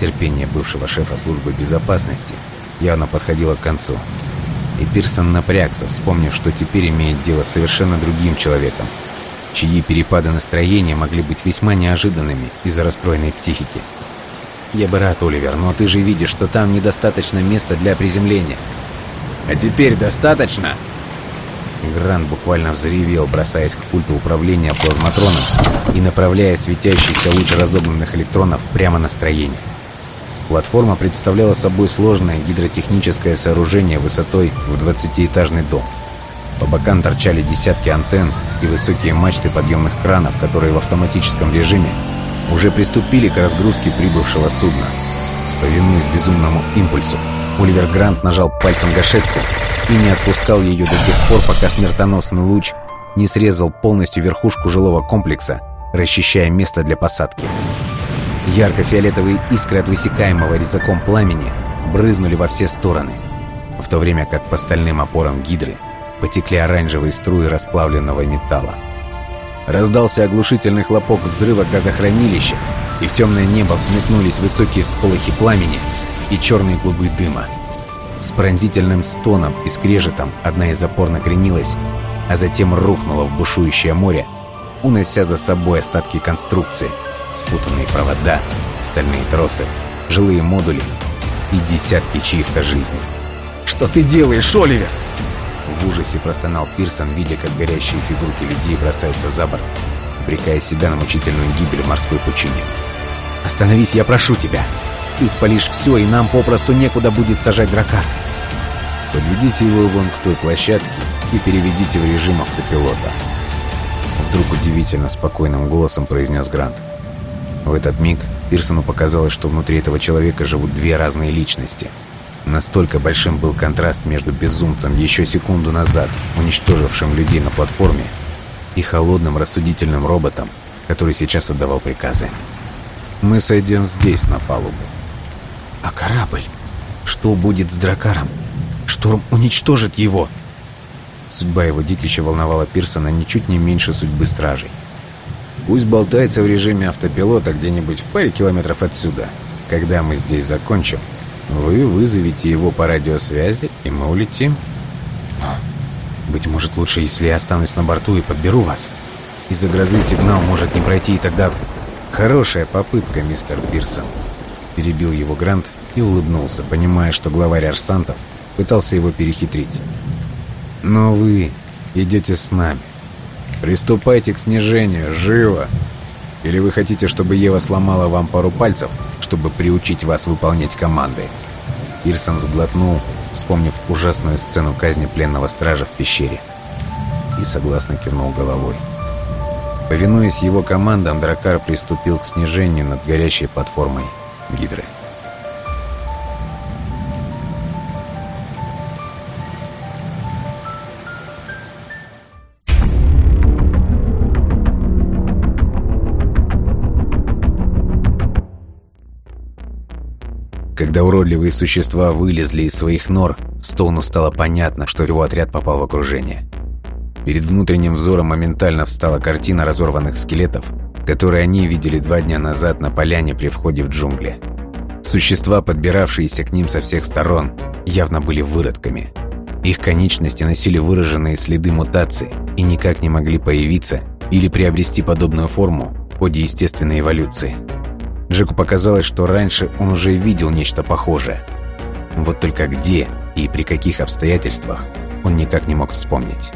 Терпение бывшего шефа службы безопасности явно подходило к концу. И Пирсон напрягся, вспомнив, что теперь имеет дело с совершенно другим человеком, чьи перепады настроения могли быть весьма неожиданными из-за расстроенной психики. «Я бы рад, Оливер, но ты же видишь, что там недостаточно места для приземления». «А теперь достаточно?» Грант буквально взревел, бросаясь к пульту управления плазматроном и направляя светящийся луч разогнанных электронов прямо на строение. Платформа представляла собой сложное гидротехническое сооружение высотой в 20-этажный дом. По бокам торчали десятки антенн и высокие мачты подъемных кранов, которые в автоматическом режиме уже приступили к разгрузке прибывшего судна, повинуясь безумному импульсу, Оливер Грант нажал пальцем гашетку и не отпускал ее до тех пор, пока смертоносный луч не срезал полностью верхушку жилого комплекса, расчищая место для посадки. Ярко-фиолетовые искры от высекаемого резаком пламени брызнули во все стороны, в то время как по стальным опорам гидры потекли оранжевые струи расплавленного металла. Раздался оглушительный хлопок взрыва газохранилища, и в темное небо взметнулись высокие всполохи пламени и черные клубы дыма. С пронзительным стоном и скрежетом одна из опор накренилась, а затем рухнула в бушующее море, унося за собой остатки конструкции, спутанные провода, стальные тросы, жилые модули и десятки чьих-то жизней. «Что ты делаешь, Оливер?» В ужасе простонал Пирсон, видя, как горящие фигурки людей бросаются за борт, обрекая себя на мучительную гибель в морской пучине. «Остановись, я прошу тебя! Ты спалишь все, и нам попросту некуда будет сажать дракар!» «Подведите его вон к той площадке и переведите в режим автопилота», Вдруг удивительно спокойным голосом произнес Грант. В этот миг Пирсону показалось, что внутри этого человека живут две разные личности — Настолько большим был контраст между безумцем еще секунду назад, уничтожившим людей на платформе, и холодным рассудительным роботом, который сейчас отдавал приказы. «Мы сойдем здесь, на палубу». «А корабль? Что будет с Дракаром? Шторм уничтожит его!» Судьба его детища волновала Пирсона ничуть не меньше судьбы стражей. «Пусть болтается в режиме автопилота где-нибудь в паре километров отсюда. Когда мы здесь закончим, вы вызовете его по радиосвязи, и мы улетим. Быть может, лучше, если я останусь на борту и подберу вас. Из-за грозы сигнал может не пройти, и тогда... Хорошая попытка, мистер Пирсон. Перебил его Грант и улыбнулся, понимая, что главарь Арсантов пытался его перехитрить. Но вы идете с нами. Приступайте к снижению, живо! Или вы хотите, чтобы Ева сломала вам пару пальцев, чтобы приучить вас выполнять команды?» Пирсон сглотнул, вспомнив ужасную сцену казни пленного стража в пещере. И согласно кивнул головой. Повинуясь его командам, Дракар приступил к снижению над горящей платформой Гидры. Когда уродливые существа вылезли из своих нор, Стоуну стало понятно, что его отряд попал в окружение. Перед внутренним взором моментально встала картина разорванных скелетов, которые они видели два дня назад на поляне при входе в джунгли. Существа, подбиравшиеся к ним со всех сторон, явно были выродками. Их конечности носили выраженные следы мутации и никак не могли появиться или приобрести подобную форму в ходе естественной эволюции – Джеку показалось, что раньше он уже видел нечто похожее. Вот только где и при каких обстоятельствах он никак не мог вспомнить.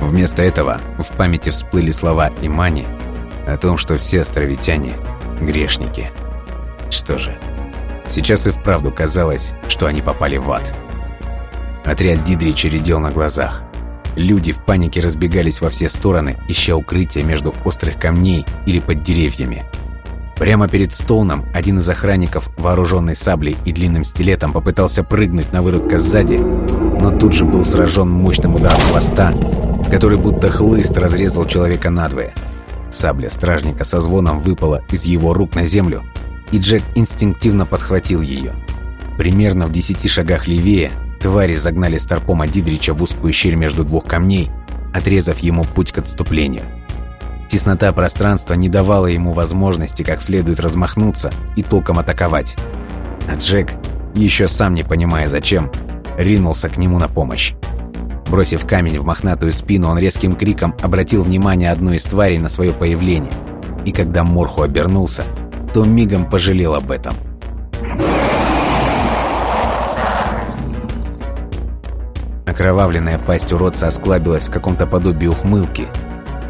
Вместо этого в памяти всплыли слова Имани о том, что все островитяне – грешники. Что же, сейчас и вправду казалось, что они попали в ад. Отряд Дидрича редел на глазах. Люди в панике разбегались во все стороны, ища укрытия между острых камней или под деревьями – Прямо перед Стоуном один из охранников, вооруженный саблей и длинным стилетом, попытался прыгнуть на выродка сзади, но тут же был сражен мощным ударом хвоста, который будто хлыст разрезал человека надвое. Сабля стражника со звоном выпала из его рук на землю, и Джек инстинктивно подхватил ее. Примерно в десяти шагах левее твари загнали Старпома Дидрича в узкую щель между двух камней, отрезав ему путь к отступлению. Теснота пространства не давала ему возможности как следует размахнуться и толком атаковать. А Джек, еще сам не понимая зачем, ринулся к нему на помощь. Бросив камень в мохнатую спину, он резким криком обратил внимание одной из тварей на свое появление. И когда Морху обернулся, то мигом пожалел об этом. Окровавленная пасть уродца осклабилась в каком-то подобии ухмылки –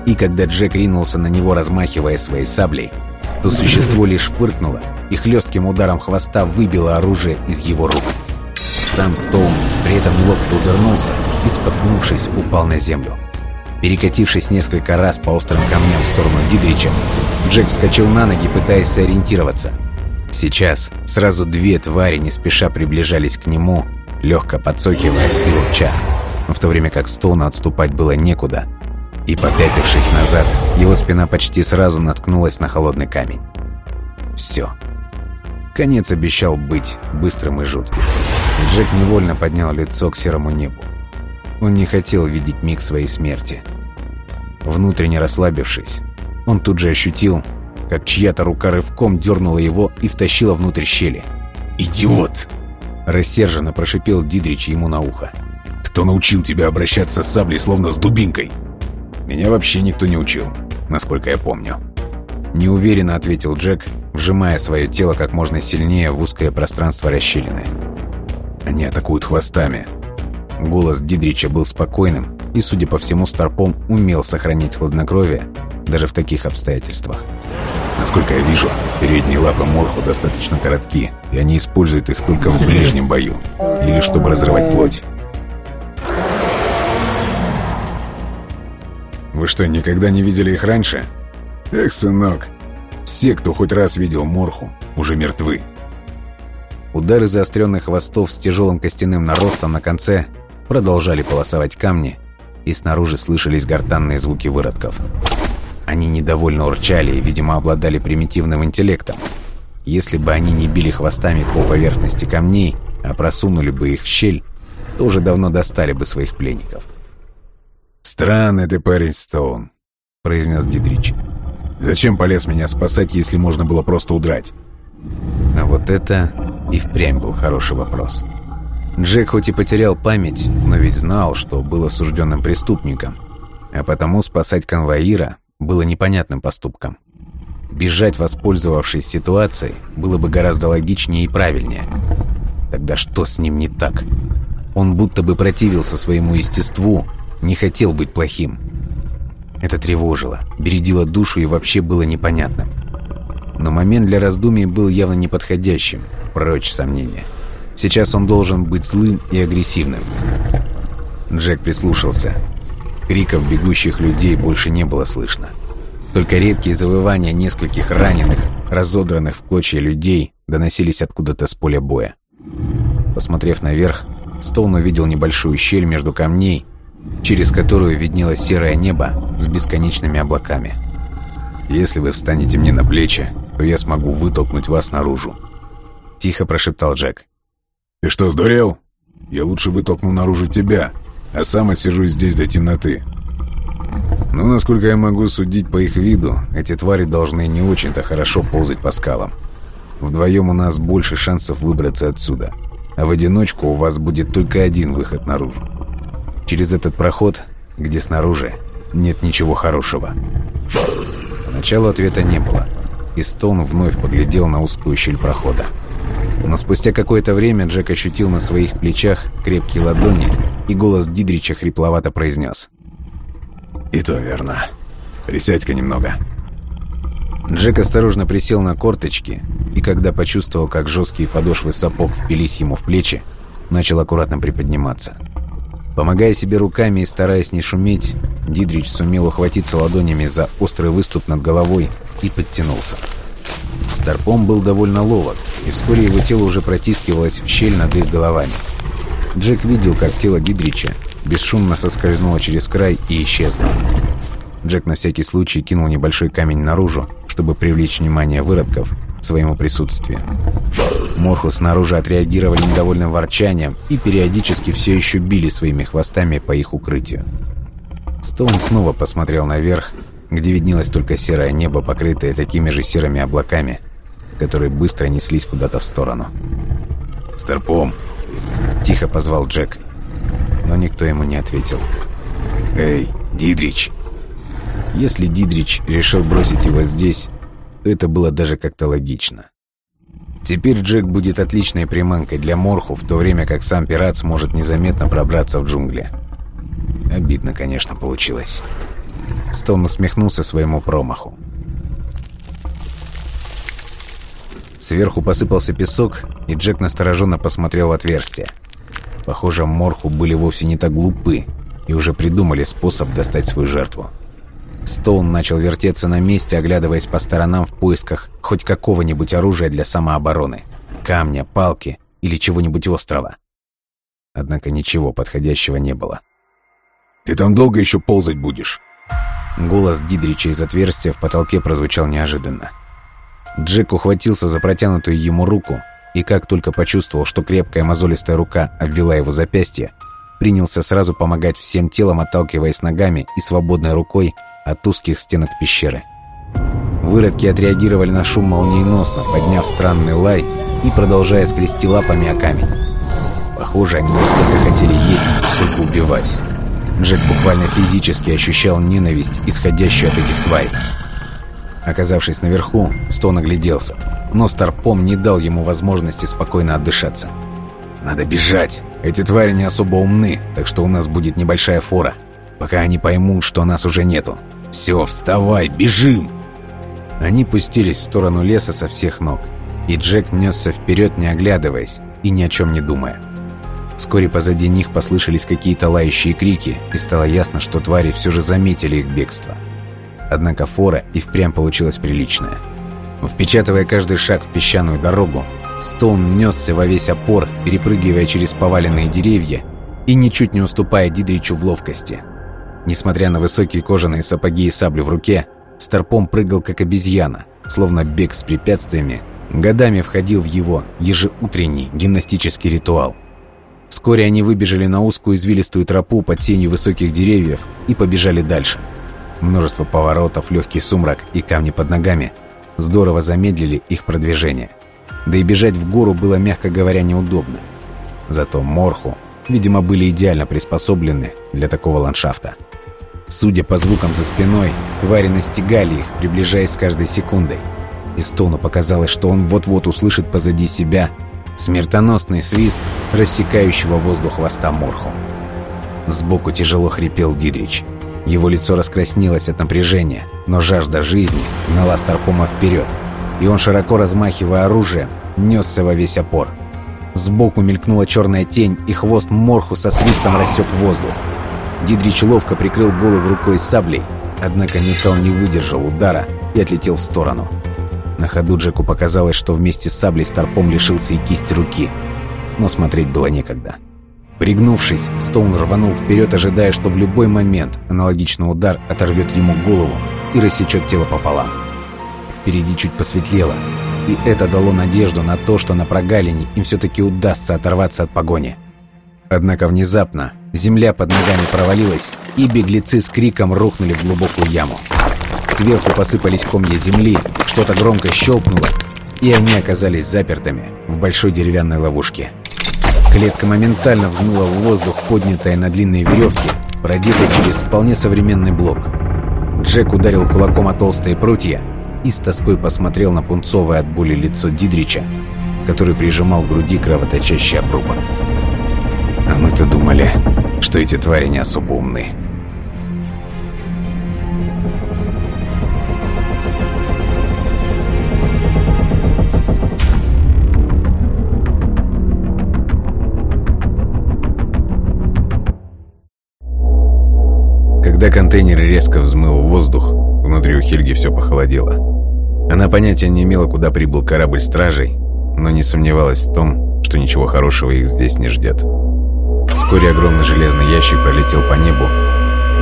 и когда Джек ринулся на него, размахивая своей саблей, то существо лишь фыркнуло и хлестким ударом хвоста выбило оружие из его рук. Сам Стоун при этом неловко увернулся и, споткнувшись, упал на землю. Перекатившись несколько раз по острым камням в сторону Дидрича, Джек вскочил на ноги, пытаясь сориентироваться. Сейчас сразу две твари не спеша приближались к нему, легко подсокивая и урча, в то время как Стоуну отступать было некуда, и, попятившись назад, его спина почти сразу наткнулась на холодный камень. Все. Конец обещал быть быстрым и жутким. Джек невольно поднял лицо к серому небу. Он не хотел видеть миг своей смерти. Внутренне расслабившись, он тут же ощутил, как чья-то рука рывком дернула его и втащила внутрь щели. «Идиот!» Рассерженно прошипел Дидрич ему на ухо. «Кто научил тебя обращаться с саблей, словно с дубинкой?» «Меня вообще никто не учил, насколько я помню». Неуверенно ответил Джек, вжимая свое тело как можно сильнее в узкое пространство расщелины. «Они атакуют хвостами». Голос Дидрича был спокойным, и, судя по всему, Старпом умел сохранить хладнокровие даже в таких обстоятельствах. Насколько я вижу, передние лапы Морху достаточно коротки, и они используют их только в ближнем бою, или чтобы разрывать плоть. Вы что, никогда не видели их раньше? Эх, сынок, все, кто хоть раз видел Морху, уже мертвы. Удары заостренных хвостов с тяжелым костяным наростом на конце продолжали полосовать камни, и снаружи слышались гортанные звуки выродков. Они недовольно урчали и, видимо, обладали примитивным интеллектом. Если бы они не били хвостами по поверхности камней, а просунули бы их в щель, то уже давно достали бы своих пленников. «Странный ты парень, Стоун», — произнес Дидрич. «Зачем полез меня спасать, если можно было просто удрать?» А вот это и впрямь был хороший вопрос. Джек хоть и потерял память, но ведь знал, что был осужденным преступником, а потому спасать конвоира было непонятным поступком. Бежать, воспользовавшись ситуацией, было бы гораздо логичнее и правильнее. Тогда что с ним не так? Он будто бы противился своему естеству, не хотел быть плохим. Это тревожило, бередило душу и вообще было непонятным. Но момент для раздумий был явно неподходящим, прочь сомнения. Сейчас он должен быть злым и агрессивным. Джек прислушался. Криков бегущих людей больше не было слышно. Только редкие завывания нескольких раненых, разодранных в клочья людей доносились откуда-то с поля боя. Посмотрев наверх, Стоун увидел небольшую щель между камней, через которую виднелось серое небо с бесконечными облаками. «Если вы встанете мне на плечи, то я смогу вытолкнуть вас наружу», — тихо прошептал Джек. «Ты что, сдурел? Я лучше вытолкну наружу тебя, а сам отсижусь здесь до темноты». Ну, насколько я могу судить по их виду, эти твари должны не очень-то хорошо ползать по скалам. Вдвоем у нас больше шансов выбраться отсюда. А в одиночку у вас будет только один выход наружу. Через этот проход, где снаружи, нет ничего хорошего. Поначалу ответа не было, и Стоун вновь поглядел на узкую щель прохода. Но спустя какое-то время Джек ощутил на своих плечах крепкие ладони, и голос Дидрича хрипловато произнес. «И то верно. Присядь-ка немного». Джек осторожно присел на корточки, и когда почувствовал, как жесткие подошвы сапог впились ему в плечи, начал аккуратно приподниматься. Помогая себе руками и стараясь не шуметь, Дидрич сумел ухватиться ладонями за острый выступ над головой и подтянулся. Старпом был довольно ловок, и вскоре его тело уже протискивалось в щель над их головами. Джек видел, как тело Дидрича бесшумно соскользнуло через край и исчезло. Джек на всякий случай кинул небольшой камень наружу, чтобы привлечь внимание выродков своему присутствию. Морху снаружи отреагировали недовольным ворчанием и периодически все еще били своими хвостами по их укрытию. Стоун снова посмотрел наверх, где виднелось только серое небо, покрытое такими же серыми облаками, которые быстро неслись куда-то в сторону. «Старпом!» – тихо позвал Джек, но никто ему не ответил. «Эй, Дидрич!» Если Дидрич решил бросить его здесь, это было даже как-то логично. Теперь Джек будет отличной приманкой для Морху, в то время как сам пират сможет незаметно пробраться в джунгли. Обидно, конечно, получилось. Стоун усмехнулся своему промаху. Сверху посыпался песок, и Джек настороженно посмотрел в отверстие. Похоже, Морху были вовсе не так глупы и уже придумали способ достать свою жертву. Стоун начал вертеться на месте, оглядываясь по сторонам в поисках хоть какого-нибудь оружия для самообороны. Камня, палки или чего-нибудь острого. Однако ничего подходящего не было. «Ты там долго еще ползать будешь?» Голос Дидрича из отверстия в потолке прозвучал неожиданно. Джек ухватился за протянутую ему руку и как только почувствовал, что крепкая мозолистая рука обвела его запястье, принялся сразу помогать всем телом, отталкиваясь ногами и свободной рукой от узких стенок пещеры. Выродки отреагировали на шум молниеносно, подняв странный лай и продолжая скрести лапами о камень. Похоже, они не столько хотели есть, сколько убивать. Джек буквально физически ощущал ненависть, исходящую от этих тварей. Оказавшись наверху, Стон огляделся, но Старпом не дал ему возможности спокойно отдышаться. «Надо бежать! Эти твари не особо умны, так что у нас будет небольшая фора, пока они поймут, что нас уже нету. Все, вставай, бежим!» Они пустились в сторону леса со всех ног, и Джек несся вперед, не оглядываясь и ни о чем не думая. Вскоре позади них послышались какие-то лающие крики, и стало ясно, что твари все же заметили их бегство. Однако фора и впрямь получилась приличная. Впечатывая каждый шаг в песчаную дорогу, Стоун несся во весь опор, перепрыгивая через поваленные деревья и ничуть не уступая Дидричу в ловкости. Несмотря на высокие кожаные сапоги и саблю в руке, Старпом прыгал как обезьяна, словно бег с препятствиями, годами входил в его ежеутренний гимнастический ритуал. Вскоре они выбежали на узкую извилистую тропу под тенью высоких деревьев и побежали дальше. Множество поворотов, легкий сумрак и камни под ногами здорово замедлили их продвижение. Да и бежать в гору было, мягко говоря, неудобно. Зато Морху, видимо, были идеально приспособлены для такого ландшафта. Судя по звукам за спиной, твари настигали их, приближаясь с каждой секундой. И Стоуну показалось, что он вот-вот услышит позади себя Смертоносный свист рассекающего воздух хвоста Морху. Сбоку тяжело хрипел Дидрич. Его лицо раскраснелось от напряжения, но жажда жизни гнала Старпома вперед, и он, широко размахивая оружием, несся во весь опор. Сбоку мелькнула черная тень, и хвост Морху со свистом рассек воздух. Дидрич ловко прикрыл голову рукой саблей, однако металл не выдержал удара и отлетел в сторону. На ходу Джеку показалось, что вместе с саблей Старпом лишился и кисти руки. Но смотреть было некогда. Пригнувшись, Стоун рванул вперед, ожидая, что в любой момент аналогичный удар оторвет ему голову и рассечет тело пополам. Впереди чуть посветлело, и это дало надежду на то, что на прогалине им все-таки удастся оторваться от погони. Однако внезапно земля под ногами провалилась, и беглецы с криком рухнули в глубокую яму. Сверху посыпались комья земли, что-то громко щелкнуло, и они оказались запертыми в большой деревянной ловушке. Клетка моментально взмыла в воздух, поднятая на длинной веревке, продетая через вполне современный блок. Джек ударил кулаком о толстые прутья и с тоской посмотрел на пунцовое от боли лицо Дидрича, который прижимал к груди кровоточащий обрубок. А мы-то думали, что эти твари не особо умны. Когда контейнер резко взмыл в воздух, внутри у Хельги все похолодело. Она понятия не имела, куда прибыл корабль стражей, но не сомневалась в том, что ничего хорошего их здесь не ждет. Вскоре огромный железный ящик пролетел по небу,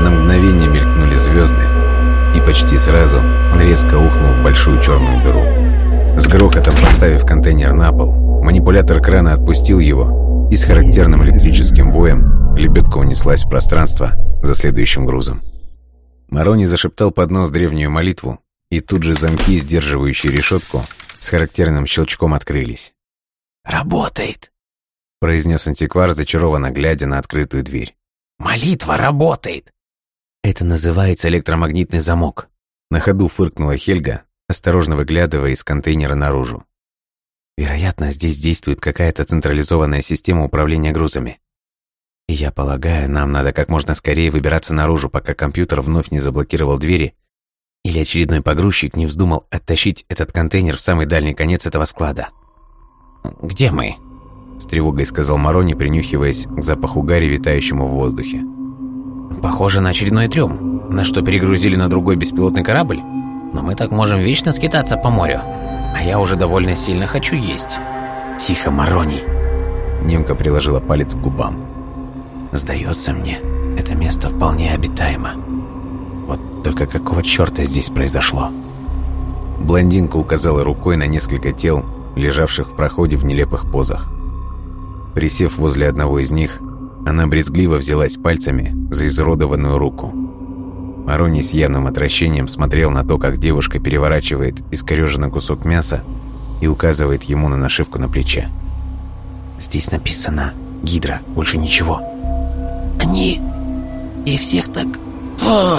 на мгновение мелькнули звезды, и почти сразу он резко ухнул в большую черную дыру. С грохотом поставив контейнер на пол, манипулятор крана отпустил его, и с характерным электрическим воем лебедка унеслась в пространство, за следующим грузом. Марони зашептал под нос древнюю молитву, и тут же замки, сдерживающие решетку, с характерным щелчком открылись. «Работает!» — произнес антиквар, зачарованно глядя на открытую дверь. «Молитва работает!» «Это называется электромагнитный замок», — на ходу фыркнула Хельга, осторожно выглядывая из контейнера наружу. «Вероятно, здесь действует какая-то централизованная система управления грузами. И я полагаю, нам надо как можно скорее выбираться наружу, пока компьютер вновь не заблокировал двери, или очередной погрузчик не вздумал оттащить этот контейнер в самый дальний конец этого склада. «Где мы?» С тревогой сказал Марони, принюхиваясь к запаху гари, витающему в воздухе. «Похоже на очередной трюм. Нас что, перегрузили на другой беспилотный корабль? Но мы так можем вечно скитаться по морю. А я уже довольно сильно хочу есть. Тихо, Мароний. Немка приложила палец к губам. Сдается мне, это место вполне обитаемо. Вот только какого черта здесь произошло? Блондинка указала рукой на несколько тел, лежавших в проходе в нелепых позах. Присев возле одного из них, она брезгливо взялась пальцами за изуродованную руку. Мароний с явным отвращением смотрел на то, как девушка переворачивает искореженный кусок мяса и указывает ему на нашивку на плече. «Здесь написано «Гидра», больше ничего». «Они... и всех так... Фу!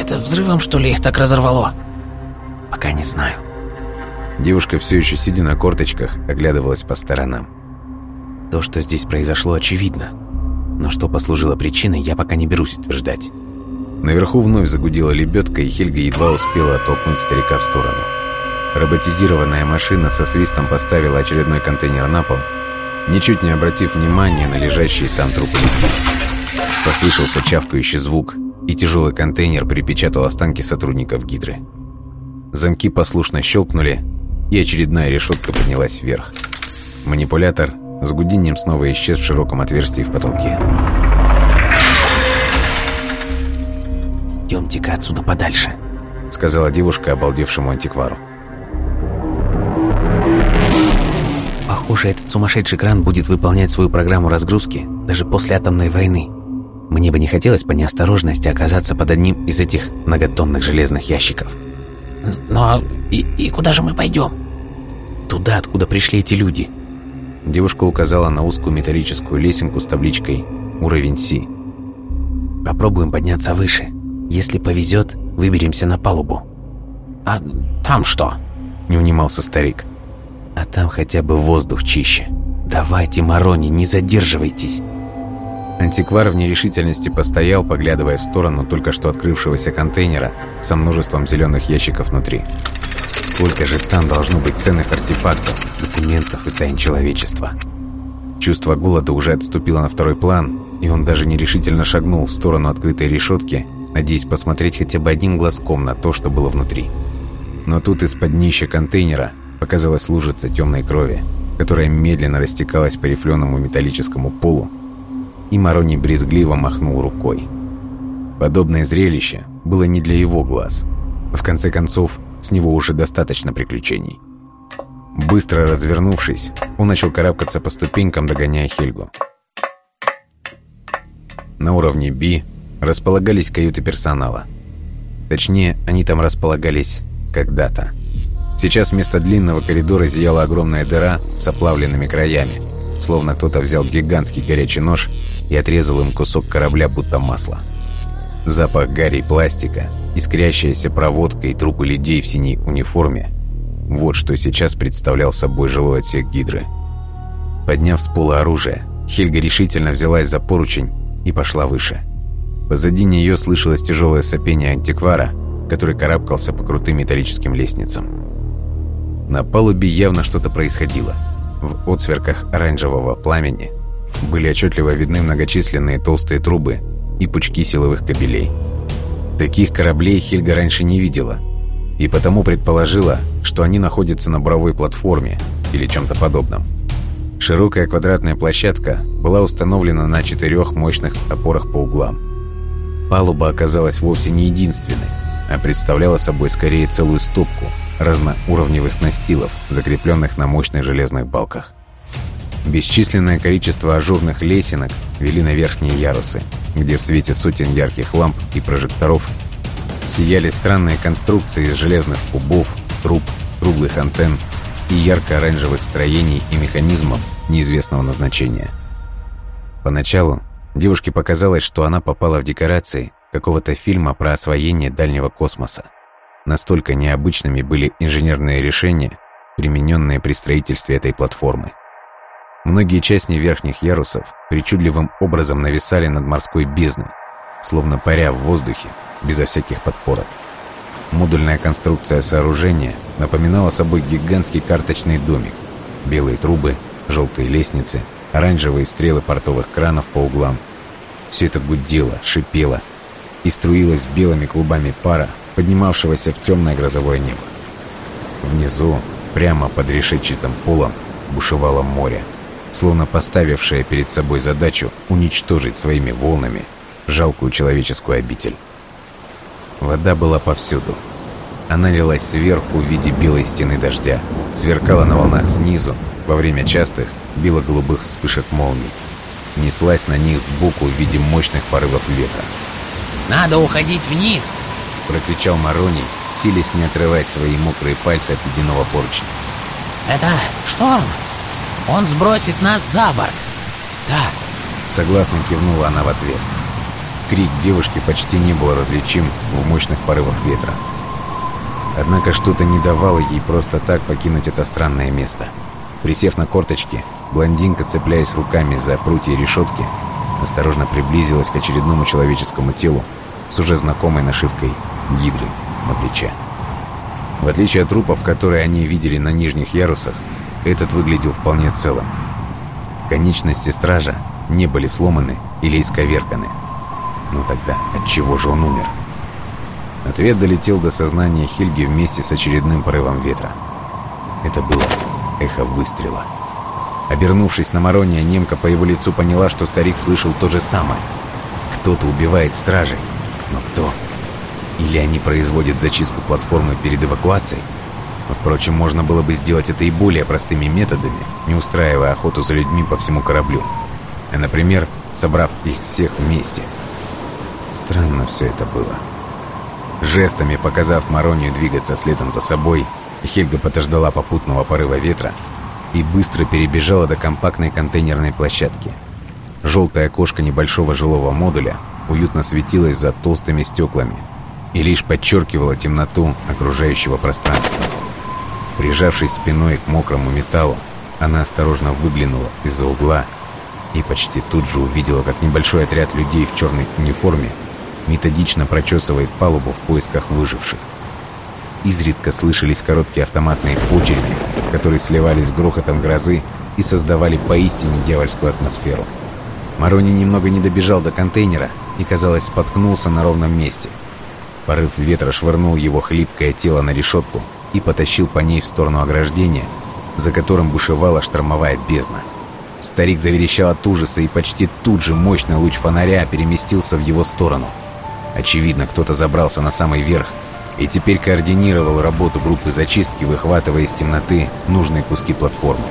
Это взрывом, что ли, их так разорвало?» «Пока не знаю». Девушка, все еще сидя на корточках, оглядывалась по сторонам. То, что здесь произошло, очевидно. Но что послужило причиной, я пока не берусь утверждать. Наверху вновь загудела лебедка, и Хельга едва успела оттолкнуть старика в сторону. Роботизированная машина со свистом поставила очередной контейнер на пол, ничуть не обратив внимания на лежащие там трупы людей. Послышался чавкающий звук, и тяжелый контейнер припечатал останки сотрудников Гидры. Замки послушно щелкнули, и очередная решетка поднялась вверх. Манипулятор с гудением снова исчез в широком отверстии в потолке. «Идемте-ка отсюда подальше», — сказала девушка обалдевшему антиквару. Похоже, этот сумасшедший кран будет выполнять свою программу разгрузки даже после атомной войны. Мне бы не хотелось по неосторожности оказаться под одним из этих многотонных железных ящиков. Но и, и куда же мы пойдем? Туда, откуда пришли эти люди. Девушка указала на узкую металлическую лесенку с табличкой «Уровень Си». Попробуем подняться выше. Если повезет, выберемся на палубу. А там что? Не унимался старик. А там хотя бы воздух чище. Давайте, Марони, не задерживайтесь. Антиквар в нерешительности постоял, поглядывая в сторону только что открывшегося контейнера со множеством зеленых ящиков внутри. Сколько же там должно быть ценных артефактов, документов и тайн человечества? Чувство голода уже отступило на второй план, и он даже нерешительно шагнул в сторону открытой решетки, надеясь посмотреть хотя бы одним глазком на то, что было внутри. Но тут из-под днища контейнера показалась лужица темной крови, которая медленно растекалась по рифленому металлическому полу, и Марони брезгливо махнул рукой. Подобное зрелище было не для его глаз. В конце концов, с него уже достаточно приключений. Быстро развернувшись, он начал карабкаться по ступенькам, догоняя Хельгу. На уровне B располагались каюты персонала. Точнее, они там располагались когда-то. Сейчас вместо длинного коридора зияла огромная дыра с оплавленными краями, словно кто-то взял гигантский горячий нож и отрезал им кусок корабля, будто масло. Запах гари и пластика, искрящаяся проводка и трупы людей в синей униформе – вот что сейчас представлял собой жилой отсек Гидры. Подняв с пола оружие, Хельга решительно взялась за поручень и пошла выше. Позади нее слышалось тяжелое сопение антиквара, который карабкался по крутым металлическим лестницам. На палубе явно что-то происходило. В отсверках оранжевого пламени были отчетливо видны многочисленные толстые трубы и пучки силовых кабелей. Таких кораблей Хельга раньше не видела, и потому предположила, что они находятся на буровой платформе или чем-то подобном. Широкая квадратная площадка была установлена на четырех мощных опорах по углам. Палуба оказалась вовсе не единственной, а представляла собой скорее целую стопку разноуровневых настилов, закрепленных на мощных железных балках. Бесчисленное количество ажурных лесенок вели на верхние ярусы, где в свете сотен ярких ламп и прожекторов сияли странные конструкции из железных кубов, труб, круглых антенн и ярко-оранжевых строений и механизмов неизвестного назначения. Поначалу девушке показалось, что она попала в декорации какого-то фильма про освоение дальнего космоса. Настолько необычными были инженерные решения, примененные при строительстве этой платформы. Многие части верхних ярусов причудливым образом нависали над морской бездной, словно паря в воздухе, безо всяких подпорок. Модульная конструкция сооружения напоминала собой гигантский карточный домик. Белые трубы, желтые лестницы, оранжевые стрелы портовых кранов по углам. Все это гудело, шипело и струилась белыми клубами пара, поднимавшегося в темное грозовое небо. Внизу, прямо под решетчатым полом, бушевало море, словно поставившее перед собой задачу уничтожить своими волнами жалкую человеческую обитель. Вода была повсюду. Она лилась сверху в виде белой стены дождя, сверкала на волнах снизу, во время частых бело-голубых вспышек молний, неслась на них сбоку в виде мощных порывов ветра. «Надо уходить вниз!» — прокричал Мароний, силясь не отрывать свои мокрые пальцы от ледяного поручня. «Это шторм! Он сбросит нас за борт!» «Да!» — согласно кивнула она в ответ. Крик девушки почти не был различим в мощных порывах ветра. Однако что-то не давало ей просто так покинуть это странное место. Присев на корточки, блондинка, цепляясь руками за прутья решетки, осторожно приблизилась к очередному человеческому телу с уже знакомой нашивкой гидры на плече. В отличие от трупов, которые они видели на нижних ярусах, этот выглядел вполне целым. Конечности стража не были сломаны или исковерканы. Но тогда от чего же он умер? Ответ долетел до сознания Хильги вместе с очередным порывом ветра. Это было эхо выстрела. Обернувшись на Марония, немка по его лицу поняла, что старик слышал то же самое. Кто-то убивает стражей. Но кто? Или они производят зачистку платформы перед эвакуацией? Впрочем, можно было бы сделать это и более простыми методами, не устраивая охоту за людьми по всему кораблю. А, например, собрав их всех вместе. Странно все это было. Жестами показав Маронию двигаться следом за собой, Хельга подождала попутного порыва ветра и быстро перебежала до компактной контейнерной площадки. Желтое окошко небольшого жилого модуля уютно светилось за толстыми стеклами и лишь подчеркивало темноту окружающего пространства. Прижавшись спиной к мокрому металлу, она осторожно выглянула из-за угла и почти тут же увидела, как небольшой отряд людей в черной униформе методично прочесывает палубу в поисках выживших. Изредка слышались короткие автоматные очереди, которые сливались с грохотом грозы и создавали поистине дьявольскую атмосферу. Марони немного не добежал до контейнера и, казалось, споткнулся на ровном месте. Порыв ветра швырнул его хлипкое тело на решетку и потащил по ней в сторону ограждения, за которым бушевала штормовая бездна. Старик заверещал от ужаса, и почти тут же мощный луч фонаря переместился в его сторону. Очевидно, кто-то забрался на самый верх и теперь координировал работу группы зачистки, выхватывая из темноты нужные куски платформы.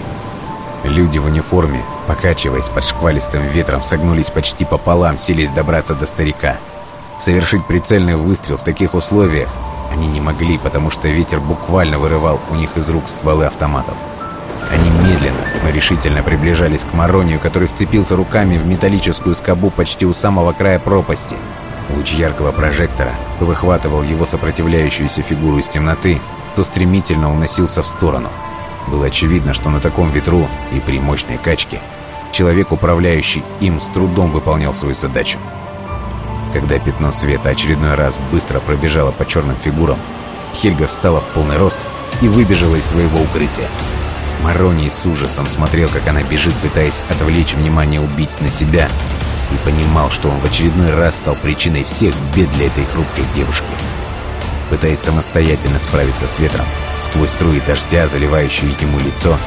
Люди в униформе, покачиваясь под шквалистым ветром, согнулись почти пополам, селись добраться до старика. Совершить прицельный выстрел в таких условиях они не могли, потому что ветер буквально вырывал у них из рук стволы автоматов. Они медленно, но решительно приближались к Маронию, который вцепился руками в металлическую скобу почти у самого края пропасти – Луч яркого прожектора выхватывал его сопротивляющуюся фигуру из темноты, то стремительно уносился в сторону. Было очевидно, что на таком ветру и при мощной качке человек, управляющий им, с трудом выполнял свою задачу. Когда пятно света очередной раз быстро пробежало по черным фигурам, Хельга встала в полный рост и выбежала из своего укрытия. Мароний с ужасом смотрел, как она бежит, пытаясь отвлечь внимание убийц на себя, и понимал, что он в очередной раз стал причиной всех бед для этой хрупкой девушки. Пытаясь самостоятельно справиться с ветром, сквозь струи дождя, заливающие ему лицо,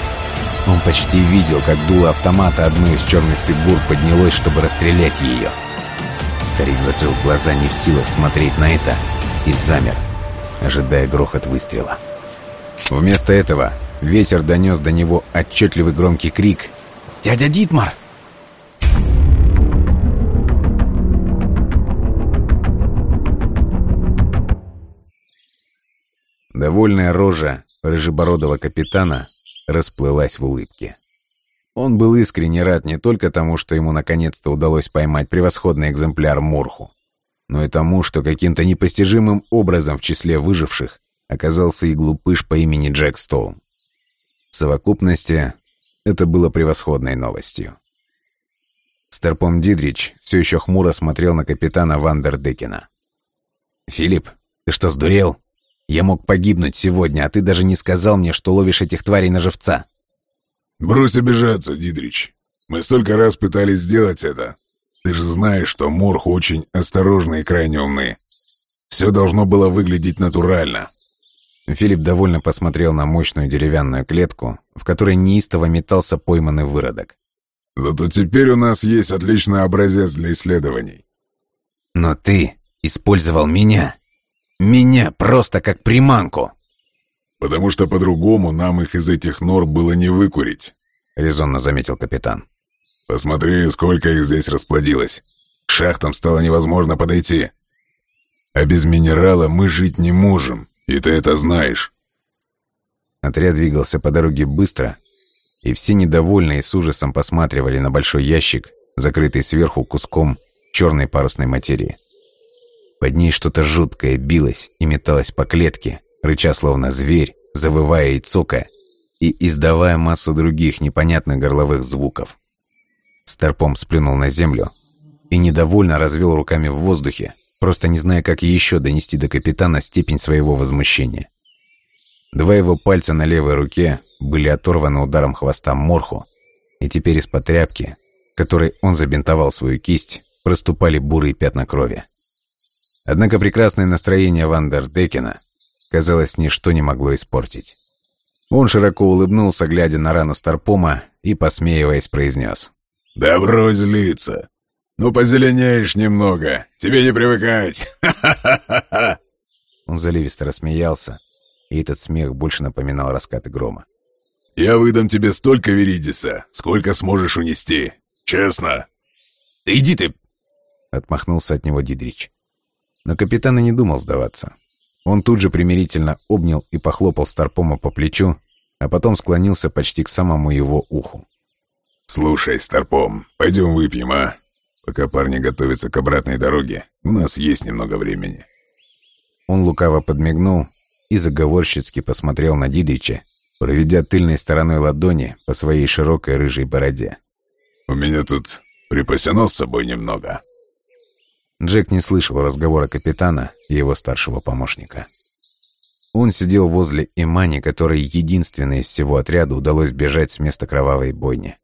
он почти видел, как дуло автомата одной из черных фигур поднялось, чтобы расстрелять ее. Старик закрыл глаза, не в силах смотреть на это, и замер, ожидая грохот выстрела. Вместо этого ветер донес до него отчетливый громкий крик «Дядя Дитмар!» Довольная рожа рыжебородого капитана расплылась в улыбке. Он был искренне рад не только тому, что ему наконец-то удалось поймать превосходный экземпляр Морху, но и тому, что каким-то непостижимым образом в числе выживших оказался и глупыш по имени Джек Стоун. В совокупности это было превосходной новостью. Старпом Дидрич все еще хмуро смотрел на капитана Вандердекена. «Филипп, ты что, сдурел?» Я мог погибнуть сегодня, а ты даже не сказал мне, что ловишь этих тварей на живца». «Брось обижаться, Дидрич. Мы столько раз пытались сделать это. Ты же знаешь, что Морх очень осторожный и крайне умный. Все должно было выглядеть натурально. Филипп довольно посмотрел на мощную деревянную клетку, в которой неистово метался пойманный выродок. Зато теперь у нас есть отличный образец для исследований. Но ты использовал меня. Меня просто как приманку. Потому что по-другому нам их из этих нор было не выкурить, резонно заметил капитан. Посмотри, сколько их здесь расплодилось. К шахтам стало невозможно подойти. А без минерала мы жить не можем, и ты это знаешь. Отряд двигался по дороге быстро, и все недовольные с ужасом посматривали на большой ящик, закрытый сверху куском черной парусной материи. Под ней что-то жуткое билось и металось по клетке, рыча словно зверь, завывая и цокая, и издавая массу других непонятных горловых звуков. Старпом сплюнул на землю и недовольно развел руками в воздухе, просто не зная, как еще донести до капитана степень своего возмущения. Два его пальца на левой руке были оторваны ударом хвоста морху, и теперь из-под тряпки, которой он забинтовал свою кисть, проступали бурые пятна крови. Однако прекрасное настроение Вандердекена, казалось, ничто не могло испортить. Он широко улыбнулся, глядя на рану Старпома, и, посмеиваясь, произнес. «Да брось злиться! Ну, позеленеешь немного, тебе не привыкать! Ха-ха-ха-ха!» Он заливисто рассмеялся, и этот смех больше напоминал раскаты грома. «Я выдам тебе столько Веридиса, сколько сможешь унести. Честно!» «Да иди ты!» — отмахнулся от него Дидрич. Но капитан и не думал сдаваться. Он тут же примирительно обнял и похлопал Старпома по плечу, а потом склонился почти к самому его уху. «Слушай, Старпом, пойдем выпьем, а? Пока парни готовятся к обратной дороге, у нас есть немного времени». Он лукаво подмигнул и заговорщицки посмотрел на Дидрича, проведя тыльной стороной ладони по своей широкой рыжей бороде. «У меня тут припасено с собой немного». Джек не слышал разговора капитана и его старшего помощника. Он сидел возле Имани, которой единственной из всего отряда удалось бежать с места кровавой бойни.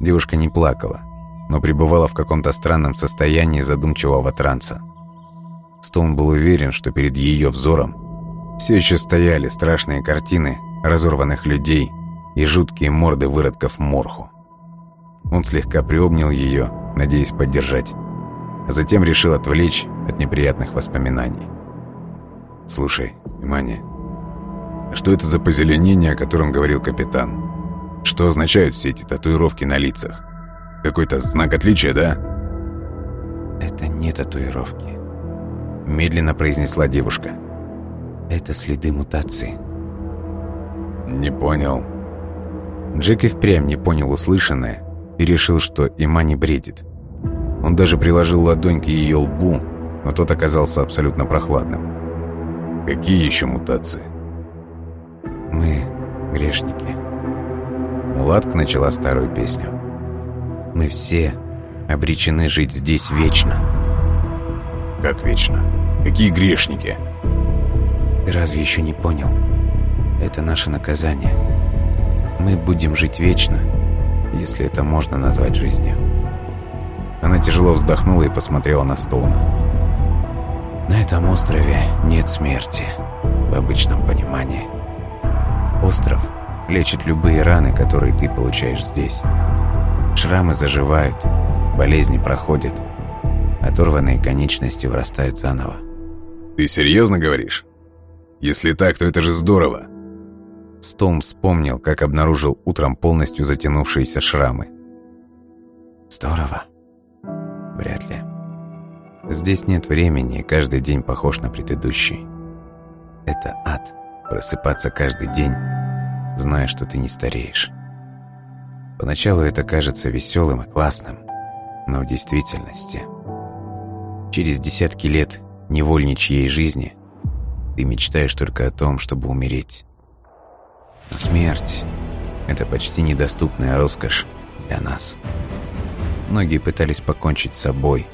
Девушка не плакала, но пребывала в каком-то странном состоянии задумчивого транса. Стоун был уверен, что перед ее взором все еще стояли страшные картины разорванных людей и жуткие морды выродков Морху. Он слегка приобнял ее, надеясь поддержать а затем решил отвлечь от неприятных воспоминаний. «Слушай, Имани, что это за позеленение, о котором говорил капитан? Что означают все эти татуировки на лицах? Какой-то знак отличия, да?» «Это не татуировки», — медленно произнесла девушка. «Это следы мутации». «Не понял». Джек и впрямь не понял услышанное и решил, что Имани бредит. Он даже приложил ладонь к ее лбу, но тот оказался абсолютно прохладным. Какие еще мутации? Мы грешники. Мулатка начала старую песню. Мы все обречены жить здесь вечно. Как вечно? Какие грешники? Ты разве еще не понял? Это наше наказание. Мы будем жить вечно, если это можно назвать жизнью. Она тяжело вздохнула и посмотрела на Стоуна. «На этом острове нет смерти, в обычном понимании. Остров лечит любые раны, которые ты получаешь здесь. Шрамы заживают, болезни проходят, оторванные конечности вырастают заново. «Ты серьезно говоришь? Если так, то это же здорово!» Стоун вспомнил, как обнаружил утром полностью затянувшиеся шрамы. «Здорово», Вряд ли. Здесь нет времени, и каждый день похож на предыдущий. Это ад. Просыпаться каждый день, зная, что ты не стареешь. Поначалу это кажется веселым и классным, но в действительности через десятки лет невольничьей жизни ты мечтаешь только о том, чтобы умереть. Но смерть — это почти недоступная роскошь для нас. Многие пытались покончить с собой,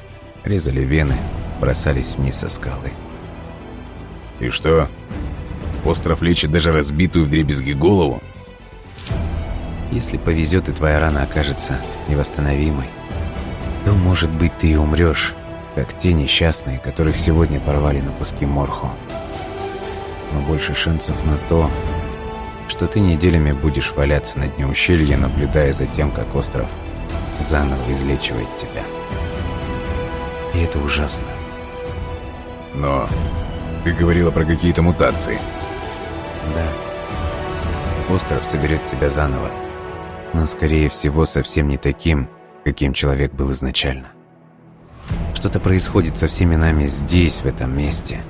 резали вены, бросались вниз со скалы. «И что? Остров лечит даже разбитую вдребезги голову?» «Если повезет, и твоя рана окажется невосстановимой. то, может быть, ты и умрешь, как те несчастные, которых сегодня порвали на куски морху. Но больше шансов на то, что ты неделями будешь валяться на дне ущелья, наблюдая за тем, как остров заново излечивает тебя. И это ужасно. Но ты говорила про какие-то мутации. Да. Остров соберет тебя заново. Но, скорее всего, совсем не таким, каким человек был изначально. Что-то происходит со всеми нами здесь, в этом месте.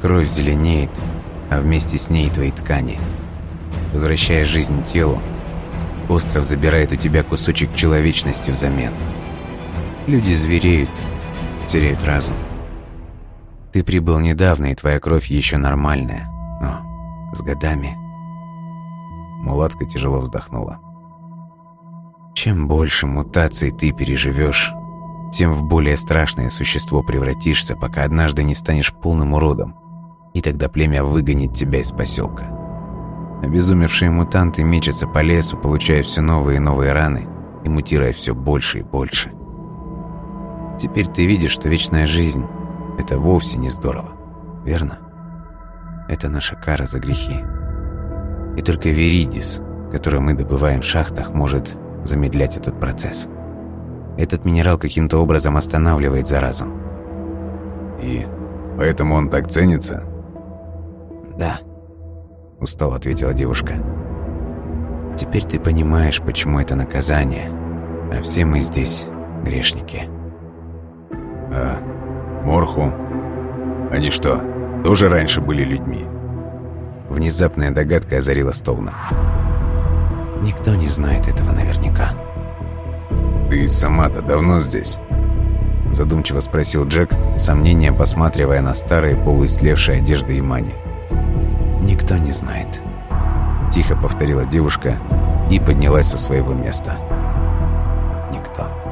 Кровь зеленеет, а вместе с ней твои ткани. Возвращая жизнь телу, остров забирает у тебя кусочек человечности взамен. Люди звереют, теряют разум. Ты прибыл недавно, и твоя кровь еще нормальная, но с годами... Мулатка тяжело вздохнула. Чем больше мутаций ты переживешь, тем в более страшное существо превратишься, пока однажды не станешь полным уродом, и тогда племя выгонит тебя из поселка. Обезумевшие мутанты мечутся по лесу, получая все новые и новые раны и мутируя все больше и больше. Теперь ты видишь, что вечная жизнь — это вовсе не здорово, верно? Это наша кара за грехи. И только Веридис, который мы добываем в шахтах, может замедлять этот процесс. Этот минерал каким-то образом останавливает заразу. И поэтому он так ценится? Да, устало ответила девушка. Теперь ты понимаешь, почему это наказание, а все мы здесь грешники. А Морху? Они что, тоже раньше были людьми? Внезапная догадка озарила Стоуна. Никто не знает этого наверняка. «Ты сама-то давно здесь?» Задумчиво спросил Джек, сомнением посматривая на старые полуистлевшие одежды Имани. «Никто не знает», — тихо повторила девушка и поднялась со своего места. «Никто».